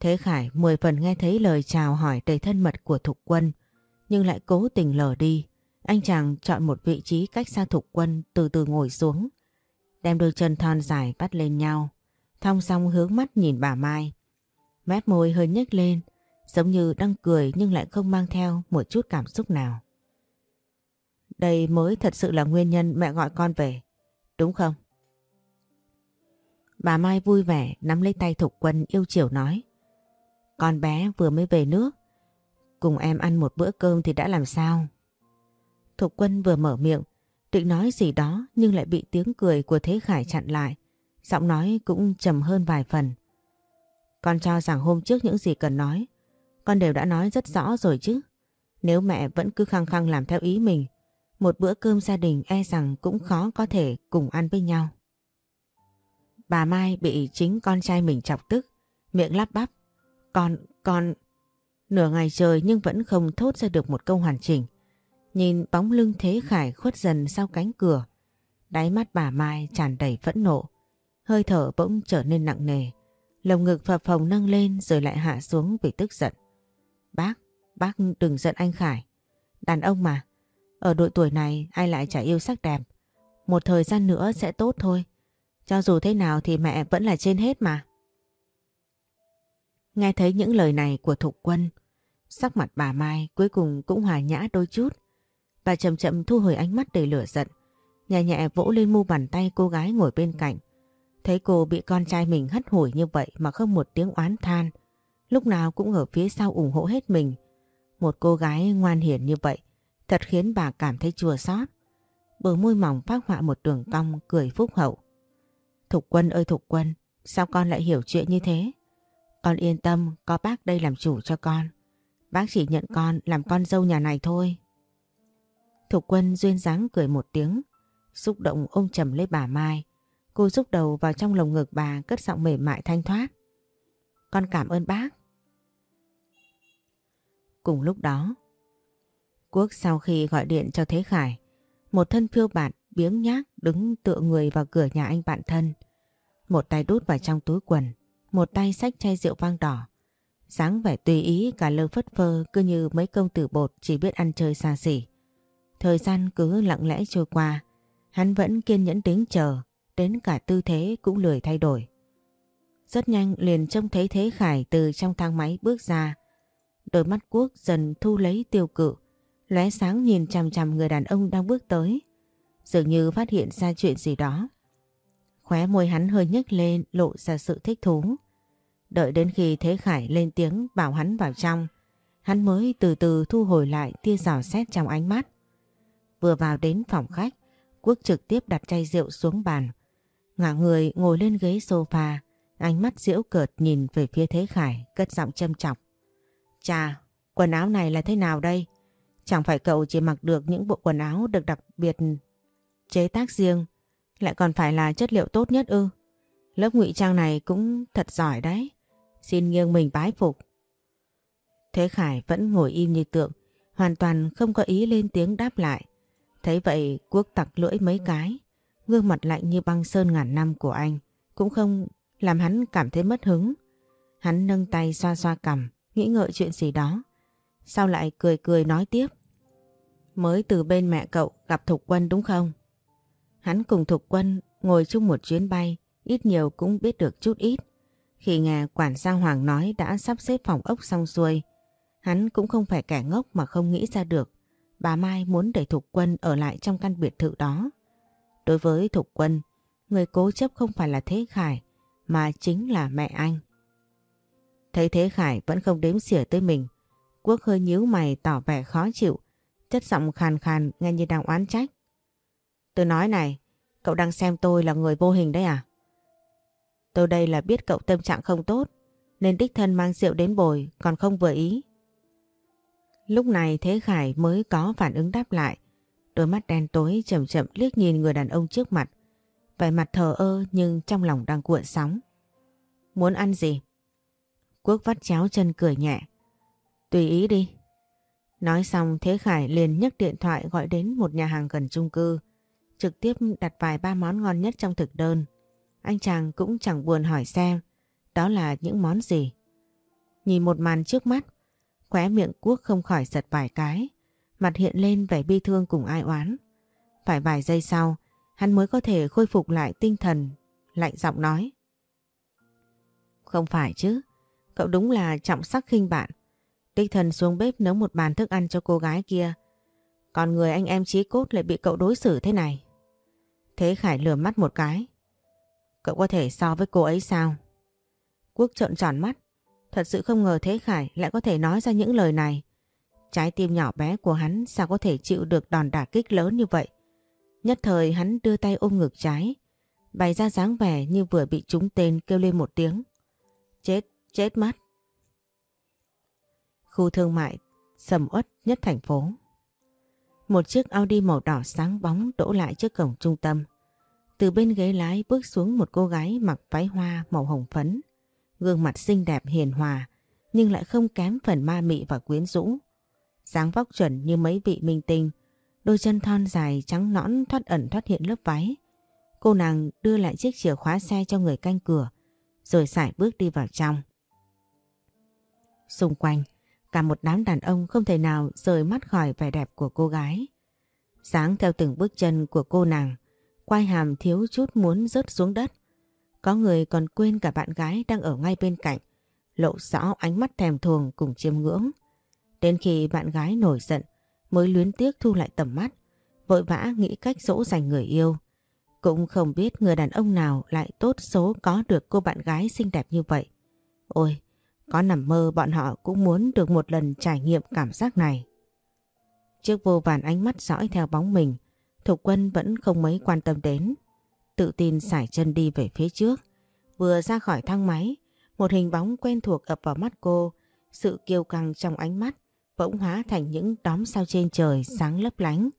Thế Khải mười phần nghe thấy lời chào hỏi đầy thân mật của Thục Quân, nhưng lại cố tình lờ đi. Anh chàng chọn một vị trí cách xa Thục Quân từ từ ngồi xuống, đem đôi chân thon dài bắt lên nhau, thong song hướng mắt nhìn bà Mai. Mép môi hơi nhếch lên, giống như đang cười nhưng lại không mang theo một chút cảm xúc nào. Đây mới thật sự là nguyên nhân mẹ gọi con về, đúng không? Bà Mai vui vẻ nắm lấy tay Thục Quân yêu chiều nói. Con bé vừa mới về nước, cùng em ăn một bữa cơm thì đã làm sao? Thục Quân vừa mở miệng, định nói gì đó nhưng lại bị tiếng cười của Thế Khải chặn lại. Giọng nói cũng trầm hơn vài phần. Con cho rằng hôm trước những gì cần nói, con đều đã nói rất rõ rồi chứ. Nếu mẹ vẫn cứ khăng khăng làm theo ý mình, một bữa cơm gia đình e rằng cũng khó có thể cùng ăn với nhau. Bà Mai bị chính con trai mình chọc tức, miệng lắp bắp. Con, con... Nửa ngày trời nhưng vẫn không thốt ra được một câu hoàn chỉnh. Nhìn bóng lưng Thế Khải khuất dần sau cánh cửa. Đáy mắt bà Mai tràn đầy phẫn nộ. Hơi thở bỗng trở nên nặng nề. Lồng ngực phập phồng nâng lên rồi lại hạ xuống vì tức giận. Bác, bác đừng giận anh Khải. Đàn ông mà, ở độ tuổi này ai lại chả yêu sắc đẹp. Một thời gian nữa sẽ tốt thôi. Cho dù thế nào thì mẹ vẫn là trên hết mà. Nghe thấy những lời này của Thục Quân, sắc mặt bà Mai cuối cùng cũng hòa nhã đôi chút. Bà chậm chậm thu hồi ánh mắt đầy lửa giận, nhẹ nhẹ vỗ lên mu bàn tay cô gái ngồi bên cạnh. Thấy cô bị con trai mình hất hủi như vậy mà không một tiếng oán than, lúc nào cũng ở phía sau ủng hộ hết mình. Một cô gái ngoan hiền như vậy thật khiến bà cảm thấy chua xót. bờ môi mỏng phát họa một đường cong cười phúc hậu. Thục quân ơi Thục quân, sao con lại hiểu chuyện như thế? Con yên tâm, có bác đây làm chủ cho con. Bác chỉ nhận con làm con dâu nhà này thôi. Thục quân duyên dáng cười một tiếng, xúc động ôm chầm lấy bà Mai. Cô rúc đầu vào trong lồng ngực bà cất giọng mềm mại thanh thoát. Con cảm ơn bác. Cùng lúc đó, Quốc sau khi gọi điện cho Thế Khải, một thân phiêu bạt biếng nhác đứng tựa người vào cửa nhà anh bạn thân. Một tay đút vào trong túi quần, một tay xách chai rượu vang đỏ. Sáng vẻ tùy ý cả lơ phất phơ cứ như mấy công tử bột chỉ biết ăn chơi xa xỉ. Thời gian cứ lặng lẽ trôi qua, hắn vẫn kiên nhẫn đứng chờ, đến cả tư thế cũng lười thay đổi. Rất nhanh liền trông thấy Thế Khải từ trong thang máy bước ra. Đôi mắt quốc dần thu lấy tiêu cự, lóe sáng nhìn chằm chằm người đàn ông đang bước tới. Dường như phát hiện ra chuyện gì đó. Khóe môi hắn hơi nhếch lên lộ ra sự thích thú. Đợi đến khi Thế Khải lên tiếng bảo hắn vào trong, hắn mới từ từ thu hồi lại tia rào xét trong ánh mắt. Vừa vào đến phòng khách, Quốc trực tiếp đặt chai rượu xuống bàn. Ngả người ngồi lên ghế sofa, ánh mắt diễu cợt nhìn về phía Thế Khải, cất giọng châm chọc. Chà, quần áo này là thế nào đây? Chẳng phải cậu chỉ mặc được những bộ quần áo được đặc biệt chế tác riêng, lại còn phải là chất liệu tốt nhất ư. Lớp ngụy trang này cũng thật giỏi đấy. Xin nghiêng mình bái phục. Thế Khải vẫn ngồi im như tượng, hoàn toàn không có ý lên tiếng đáp lại. Thấy vậy quốc tặc lưỡi mấy cái, gương mặt lạnh như băng sơn ngàn năm của anh, cũng không làm hắn cảm thấy mất hứng. Hắn nâng tay xoa xoa cằm, nghĩ ngợi chuyện gì đó. Sau lại cười cười nói tiếp. Mới từ bên mẹ cậu gặp Thục Quân đúng không? Hắn cùng Thục Quân ngồi chung một chuyến bay, ít nhiều cũng biết được chút ít. Khi nghe quản gia Hoàng nói đã sắp xếp phòng ốc xong xuôi, hắn cũng không phải kẻ ngốc mà không nghĩ ra được. Bà Mai muốn để Thục Quân ở lại trong căn biệt thự đó. Đối với Thục Quân, người cố chấp không phải là Thế Khải, mà chính là mẹ anh. Thấy Thế Khải vẫn không đếm xỉa tới mình, Quốc hơi nhíu mày tỏ vẻ khó chịu, chất giọng khàn khàn nghe như đang oán trách. Tôi nói này, cậu đang xem tôi là người vô hình đấy à? Tôi đây là biết cậu tâm trạng không tốt, nên đích thân mang rượu đến bồi còn không vừa ý. Lúc này Thế Khải mới có phản ứng đáp lại, đôi mắt đen tối chậm chậm liếc nhìn người đàn ông trước mặt, vẻ mặt thờ ơ nhưng trong lòng đang cuộn sóng. Muốn ăn gì? Quốc vắt chéo chân cười nhẹ. Tùy ý đi. Nói xong Thế Khải liền nhấc điện thoại gọi đến một nhà hàng gần chung cư, trực tiếp đặt vài ba món ngon nhất trong thực đơn. Anh chàng cũng chẳng buồn hỏi xem đó là những món gì. Nhìn một màn trước mắt, khóe miệng Quốc không khỏi giật vài cái, mặt hiện lên vẻ bi thương cùng ai oán. Phải vài giây sau, hắn mới có thể khôi phục lại tinh thần, lạnh giọng nói. Không phải chứ, cậu đúng là trọng sắc khinh bạn. Tinh thần xuống bếp nấu một bàn thức ăn cho cô gái kia. Còn người anh em chí cốt lại bị cậu đối xử thế này. Thế Khải lừa mắt một cái. Cậu có thể so với cô ấy sao? Quốc trợn tròn mắt. Thật sự không ngờ Thế Khải lại có thể nói ra những lời này. Trái tim nhỏ bé của hắn sao có thể chịu được đòn đả kích lớn như vậy. Nhất thời hắn đưa tay ôm ngực trái, bày ra dáng vẻ như vừa bị trúng tên kêu lên một tiếng. Chết, chết mất. Khu thương mại sầm uất nhất thành phố. Một chiếc Audi màu đỏ sáng bóng đỗ lại trước cổng trung tâm. Từ bên ghế lái bước xuống một cô gái mặc váy hoa màu hồng phấn. Gương mặt xinh đẹp hiền hòa nhưng lại không kém phần ma mị và quyến rũ. dáng vóc chuẩn như mấy vị minh tinh, đôi chân thon dài trắng nõn thoát ẩn thoát hiện lớp váy. Cô nàng đưa lại chiếc chìa khóa xe cho người canh cửa, rồi sải bước đi vào trong. Xung quanh, cả một đám đàn ông không thể nào rời mắt khỏi vẻ đẹp của cô gái. Sáng theo từng bước chân của cô nàng, quai hàm thiếu chút muốn rớt xuống đất. Có người còn quên cả bạn gái đang ở ngay bên cạnh, lộ rõ ánh mắt thèm thuồng cùng chiêm ngưỡng. Đến khi bạn gái nổi giận, mới luyến tiếc thu lại tầm mắt, vội vã nghĩ cách dỗ dành người yêu. Cũng không biết người đàn ông nào lại tốt số có được cô bạn gái xinh đẹp như vậy. Ôi, có nằm mơ bọn họ cũng muốn được một lần trải nghiệm cảm giác này. trước vô vàn ánh mắt dõi theo bóng mình, Thục Quân vẫn không mấy quan tâm đến. Tự tin sải chân đi về phía trước. Vừa ra khỏi thang máy, một hình bóng quen thuộc ập vào mắt cô. Sự kiêu căng trong ánh mắt bỗng hóa thành những đóm sao trên trời sáng lấp lánh.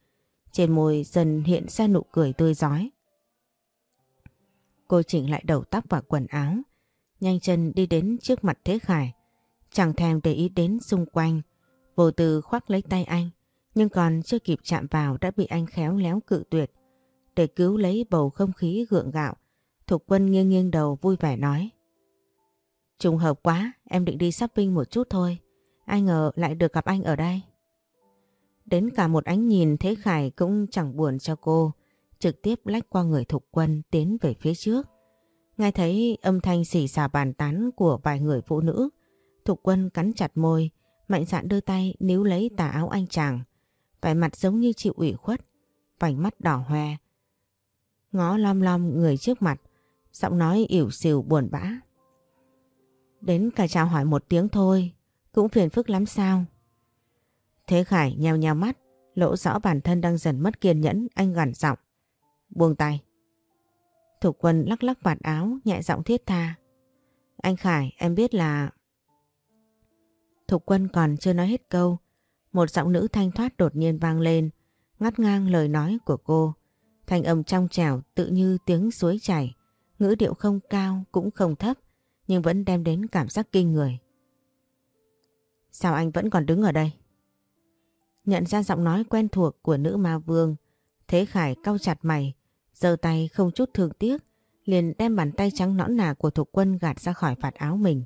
Trên môi dần hiện ra nụ cười tươi giói. Cô chỉnh lại đầu tóc và quần áo, nhanh chân đi đến trước mặt Thế Khải. Chẳng thèm để ý đến xung quanh, vô tư khoác lấy tay anh, nhưng còn chưa kịp chạm vào đã bị anh khéo léo cự tuyệt. Để cứu lấy bầu không khí gượng gạo, Thục Quân nghiêng nghiêng đầu vui vẻ nói. Trùng hợp quá, em định đi shopping một chút thôi. Ai ngờ lại được gặp anh ở đây. Đến cả một ánh nhìn Thế Khải cũng chẳng buồn cho cô, trực tiếp lách qua người Thục Quân tiến về phía trước. Nghe thấy âm thanh xỉ xà bàn tán của vài người phụ nữ, Thục Quân cắn chặt môi, mạnh dạn đưa tay níu lấy tà áo anh chàng. Vẻ mặt giống như chịu ủy khuất, vành mắt đỏ hoe. Ngó lom lom người trước mặt, giọng nói ỉu xìu buồn bã. Đến cả chào hỏi một tiếng thôi, cũng phiền phức lắm sao? Thế Khải nheo nheo mắt, lỗ rõ bản thân đang dần mất kiên nhẫn, anh gằn giọng. Buông tay. Thục quân lắc lắc vạt áo, nhẹ giọng thiết tha. Anh Khải, em biết là... Thục quân còn chưa nói hết câu. Một giọng nữ thanh thoát đột nhiên vang lên, ngắt ngang lời nói của cô. Thanh âm trong trẻo tự như tiếng suối chảy, ngữ điệu không cao cũng không thấp, nhưng vẫn đem đến cảm giác kinh người. Sao anh vẫn còn đứng ở đây? Nhận ra giọng nói quen thuộc của nữ ma vương, Thế Khải cau chặt mày, giơ tay không chút thương tiếc, liền đem bàn tay trắng nõn nà của Thục Quân gạt ra khỏi vạt áo mình.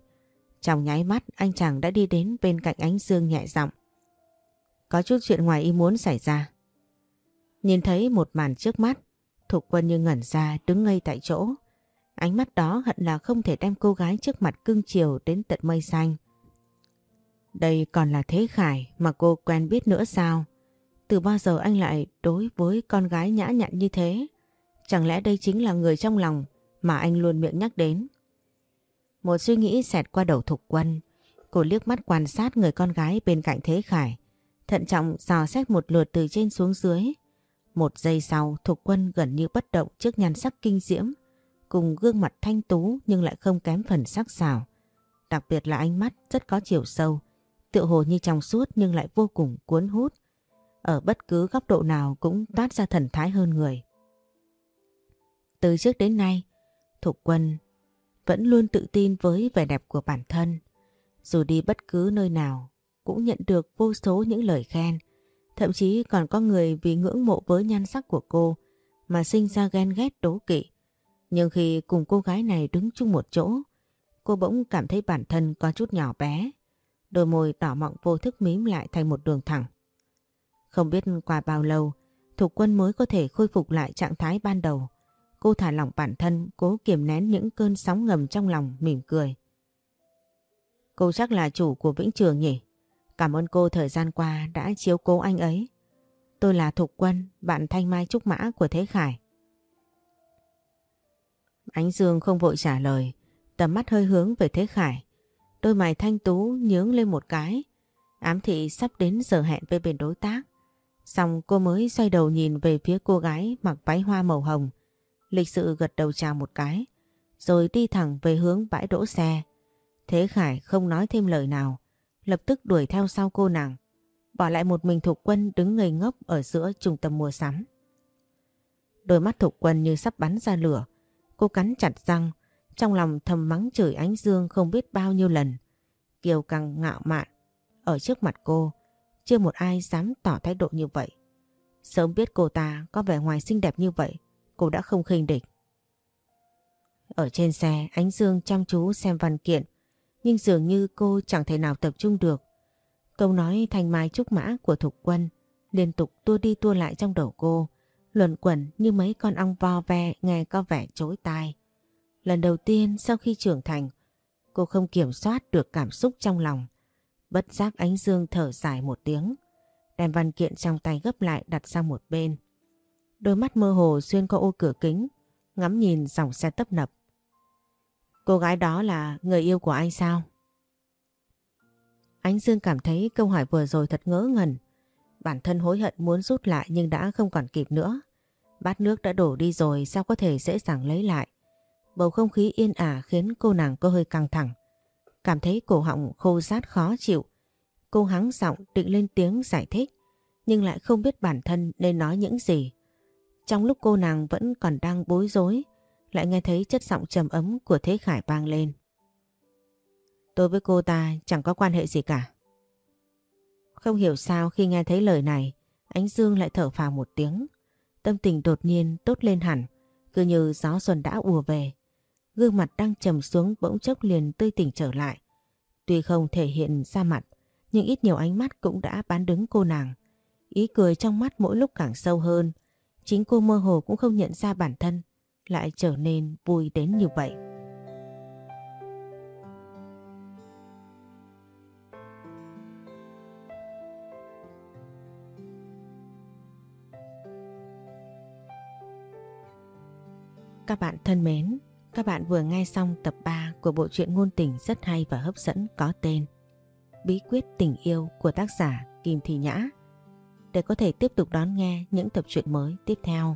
Trong nháy mắt anh chàng đã đi đến bên cạnh ánh dương nhẹ giọng. Có chút chuyện ngoài ý muốn xảy ra. Nhìn thấy một màn trước mắt, Thục Quân như ngẩn ra đứng ngây tại chỗ. Ánh mắt đó hận là không thể đem cô gái trước mặt cưng chiều đến tận mây xanh. Đây còn là Thế Khải mà cô quen biết nữa sao? Từ bao giờ anh lại đối với con gái nhã nhặn như thế? Chẳng lẽ đây chính là người trong lòng mà anh luôn miệng nhắc đến? Một suy nghĩ xẹt qua đầu Thục Quân. Cô liếc mắt quan sát người con gái bên cạnh Thế Khải. Thận trọng dò xét một lượt từ trên xuống dưới. Một giây sau Thục Quân gần như bất động trước nhan sắc kinh diễm. Cùng gương mặt thanh tú nhưng lại không kém phần sắc sảo. Đặc biệt là ánh mắt rất có chiều sâu. Tựa hồ như trong suốt nhưng lại vô cùng cuốn hút. Ở bất cứ góc độ nào cũng toát ra thần thái hơn người. Từ trước đến nay, Thục Quân vẫn luôn tự tin với vẻ đẹp của bản thân. Dù đi bất cứ nơi nào cũng nhận được vô số những lời khen. Thậm chí còn có người vì ngưỡng mộ với nhan sắc của cô mà sinh ra ghen ghét đố kỵ. Nhưng khi cùng cô gái này đứng chung một chỗ, cô bỗng cảm thấy bản thân có chút nhỏ bé. Đôi môi đỏ mọng vô thức mím lại thành một đường thẳng. Không biết qua bao lâu, Thục Quân mới có thể khôi phục lại trạng thái ban đầu. Cô thả lỏng bản thân, cố kiềm nén những cơn sóng ngầm trong lòng, mỉm cười. Cô chắc là chủ của Vĩnh Trường nhỉ? Cảm ơn cô thời gian qua đã chiếu cố anh ấy. Tôi là Thục Quân, bạn Thanh Mai Trúc Mã của Thế Khải. Ánh Dương không vội trả lời, tầm mắt hơi hướng về Thế Khải. Đôi mày thanh tú nhướng lên một cái, ám thị sắp đến giờ hẹn với bên đối tác. Xong cô mới xoay đầu nhìn về phía cô gái mặc váy hoa màu hồng, lịch sự gật đầu chào một cái, rồi đi thẳng về hướng bãi đỗ xe. Thế Khải không nói thêm lời nào, lập tức đuổi theo sau cô nàng, bỏ lại một mình Thục Quân đứng ngây ngốc ở giữa trung tâm mua sắm. Đôi mắt Thục Quân như sắp bắn ra lửa, cô cắn chặt răng, trong lòng thầm mắng chửi ánh dương không biết bao nhiêu lần. Kiều càng ngạo mạn, ở trước mặt cô, chưa một ai dám tỏ thái độ như vậy. Sớm biết cô ta có vẻ ngoài xinh đẹp như vậy, cô đã không khinh địch. Ở trên xe, Ánh Dương chăm chú xem văn kiện, nhưng dường như cô chẳng thể nào tập trung được. Câu nói thanh mai trúc mã của Thục Quân liên tục tua đi tua lại trong đầu cô, luẩn quẩn như mấy con ong vo ve nghe có vẻ chối tai. Lần đầu tiên sau khi trưởng thành, cô không kiểm soát được cảm xúc trong lòng. Bất giác ánh dương thở dài một tiếng, đem văn kiện trong tay gấp lại đặt sang một bên. Đôi mắt mơ hồ xuyên qua ô cửa kính, ngắm nhìn dòng xe tấp nập. Cô gái đó là người yêu của anh sao? Ánh Dương cảm thấy câu hỏi vừa rồi thật ngỡ ngẩn. Bản thân hối hận muốn rút lại nhưng đã không còn kịp nữa. Bát nước đã đổ đi rồi, sao có thể dễ dàng lấy lại. Bầu không khí yên ả khiến cô nàng có hơi căng thẳng. Cảm thấy cổ họng khô rát khó chịu. Cô hắng giọng định lên tiếng giải thích, nhưng lại không biết bản thân nên nói những gì. Trong lúc cô nàng vẫn còn đang bối rối lại nghe thấy chất giọng trầm ấm của Thế Khải vang lên. Tôi với cô ta chẳng có quan hệ gì cả. Không hiểu sao khi nghe thấy lời này, Ánh Dương lại thở phào một tiếng. Tâm tình đột nhiên tốt lên hẳn, cứ như gió xuân đã ùa về. Gương mặt đang trầm xuống bỗng chốc liền tươi tỉnh trở lại. Tuy không thể hiện ra mặt, nhưng ít nhiều ánh mắt cũng đã bán đứng cô nàng. Ý cười trong mắt mỗi lúc càng sâu hơn. Chính cô mơ hồ cũng không nhận ra bản thân lại trở nên vui đến như vậy. Các bạn thân mến, các bạn vừa nghe xong tập 3 của bộ truyện ngôn tình rất hay và hấp dẫn có tên Bí quyết tình yêu của tác giả Kim Thị Nhã. Để có thể tiếp tục đón nghe những tập truyện mới tiếp theo,